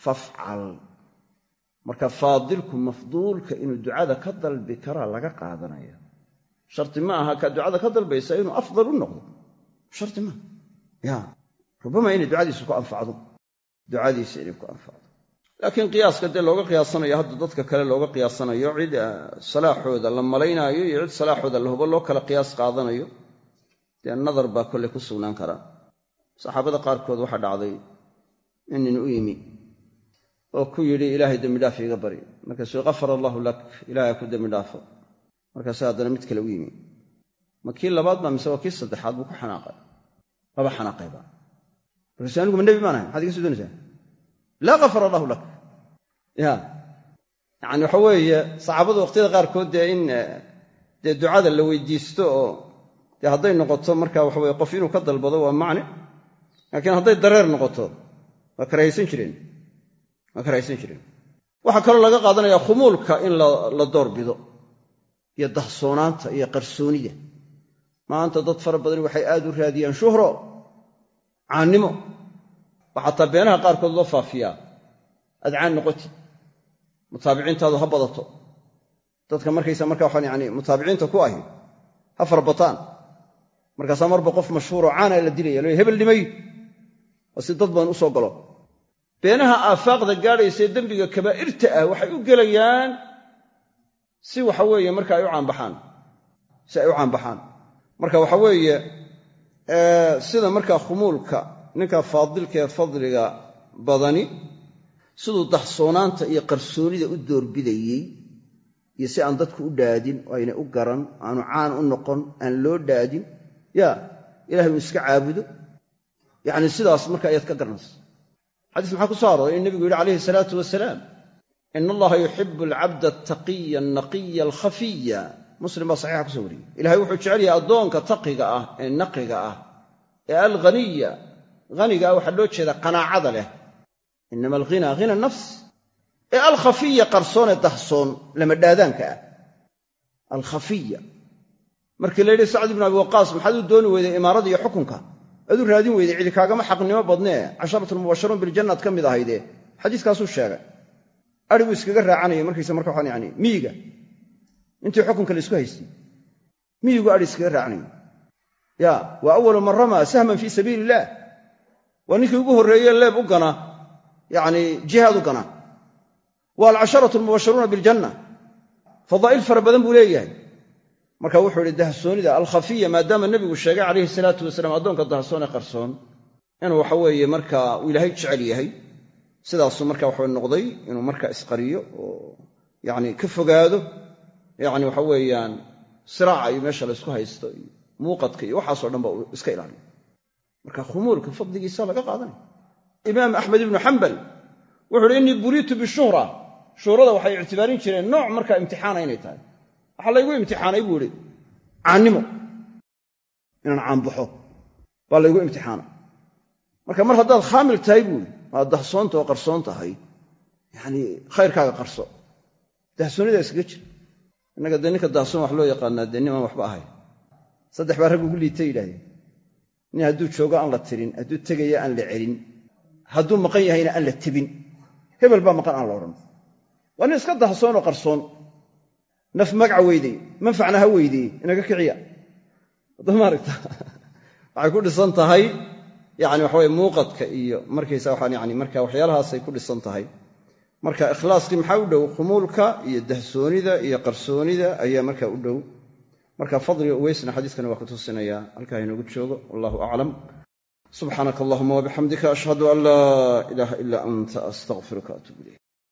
A: fafcal. Marka faadilku mafduulka inuu ducada ka dalbi karaa laga qaadanaya sharti ma aha kaa ducada ka dalbaysa inuu afdal u noqdo. Sharti maaha ya rubama inay ducadiisu ku anfacdo. Ducadiisa inay ku anfacdo laakiin qiyaaska dee looga qiyaasanayo hadda dadka kale looga qiyaasanayo cid salaaxooda la malaynaayo iyo cid salaaxooda la hubo loo kala qiyaas qaadanayo dee nadar baa kolley ku sugnaan karaa. Saxaabada qaarkood waxaa dhacday in nin u yimi oo ku yidhi ilaahay dembidhaaf iiga bari. Markaasuu kafar allaahu lak ilaahay ku dembidhaafo markaase haddana mid kale u yimi. Ma kii labaad baa mise waa kii saddexaad buu ku xanaaqay? Laba xanaaqayba markaase anigu ma nebi maan ahay maxaad iga soo doonaysaa laa kafar allaahu lak ya yacani waxa weeye saxaabadu waqtiyada qaarkood dee in dee ducada la weydiisto oo dee hadday noqoto marka waxa weye qof inuu ka dalbado waa macne. Laakiin hadday dareer noqoto waa karahaysan jireen. Waa karahaysan jireen. Waxaa kaloo laga qaadanayaa khumuulka in la doorbido iyo dahsoonaanta iyo qarsoonida maanta dad fara badani waxay aad u raadiyaan shuhro caannimo oo xataa beenaha qaarkood loo faafiyaa. Adcaan noqoti mutaabiciintaadu ha badato. Dadka markaysa marka waxaan yani mutaabiciinta ku ahi ha farabataan markaasaa marba qof mashhuuroo caana la dilaya lo hebel dhimay. Oo si dad badan u soo galo. Beenaha aafaaqda gaadhaysae dembiga kabaa'irta ah waxay u gelayaan si waxa weeye marka ay u caanbaxaan. Si ay u caanbaxaan. Marka waxa weeye sida markaa khumuulka ninka faadilka ee fadliga badani siduu dahsoonaanta iyo qarsoonida u doorbidayey iyo si aan dadku u dhaadin oo ayna u garan aanu caan u noqon aan loo dhaadin ya ilahay uu iska caabudo. Yacni sidaas marka ayaad ka garanaysa xadiis maxaa ku soo arooray? In nebigu yidhi calayhi salaatu wasalaam ina allaha yuxibu alcabda altaqiya alnaqiya alkhafiya. Muslim baa saxiixa kuso wariyey. Ilahay wuxuu jecel yahay addoonka taqiga ah ee naqiga ah ee alghaniya haniga ah waxaa loo jeedaa qanaacada leh. Inama alghina hina nafs. Ee alkhafiya qarsoonee dahsoon lama dhaadaanka ah. Alkhafiya. Markii la yidhi sacd ibnu abi waqaas maxaad u dooni weyday imaarada iyo xukunka? Aad u raadin weyday cidi kaagama xaqnimo badnee casharatulmubasharuun biljannaad ka mid ahaydee xadiiskaasuu sheegay. Buu iskaga raacanaya markiisa marka waxaan yani miyiga intii xukunka la isku haystay. Miyigu ari iskaga raacanayo ya wa awalu man ramaa sahman fii sabiili illaah waa ninkii ugu horreeye leeb u gana yacni jihaad u gana. Waa alcasharatu almubasharuuna biljanna. Fadaa'il fara badan buu leeyahay. Marka wuxuu idhi dahsoonida alkhafiya maadaama nebigu sheegay calayhi salaatu wasalaam addoonka dahsoon ee qarsoon inuu waxa weeye marka uu ilaahay jecel yahay. Sidaasuu marka waxa noqday inuu marka isqariyo oo yacni ka fogaado yacni waxa weeyaan siraaca iyo meesha laysku haysto iyo muuqadka iyo waxaasoo dhan ba uu iska ilaaliyo marka khumuulka fadligiisa laga qaadanaya imaam axmed ibnu xambal wuxu uhi innii buriitu bishuhra shuhrada waxay ictibaarin jireen nooc markaa imtixaana inay tahay. Waxaa laygu imtixaanay buu ihi caannimo inaan caanbaxo. Baa laygu imtixaanay. Marka mar haddaad khaamil tahay buuhi aad dahsoonta oo qarsoon tahay yanii khayrkaaga qarso. Dahsoonida iskaga jir innaga dee ninka dahsoon wax loo yaqaanaa dee nimaan waxba ahay. Saddex baa rag ugu liitay yidhahdeen nin hadduu joogo aan la tirin hadduu tegaya aan la celin hadduu maqan yahayna aan la tebin hebel baa maqan aan la odhan. Waa nin iska dahsoon oo qarsoon. Naf magaca weydey manfacna ha weydeye inaga kiciya. Maaragta waxay ku dhisan tahay yani waxaweye muuqadka iyo markaysa waxaan yani marka waxyaalahaasay ku dhisan tahay. Marka ikhlaaskii maxaa u dhow? Khumuulka iyo dahsoonida iyo qarsoonida ayaa marka u dhow marka fadliga uweysna xadiiskani waa ku tusinaya halkaa inoogu joogo wallahu aclam subxaanaka allahuma wabixamdika ashhadu an laa ilaaha ila anta astaqfiruka atub ilayk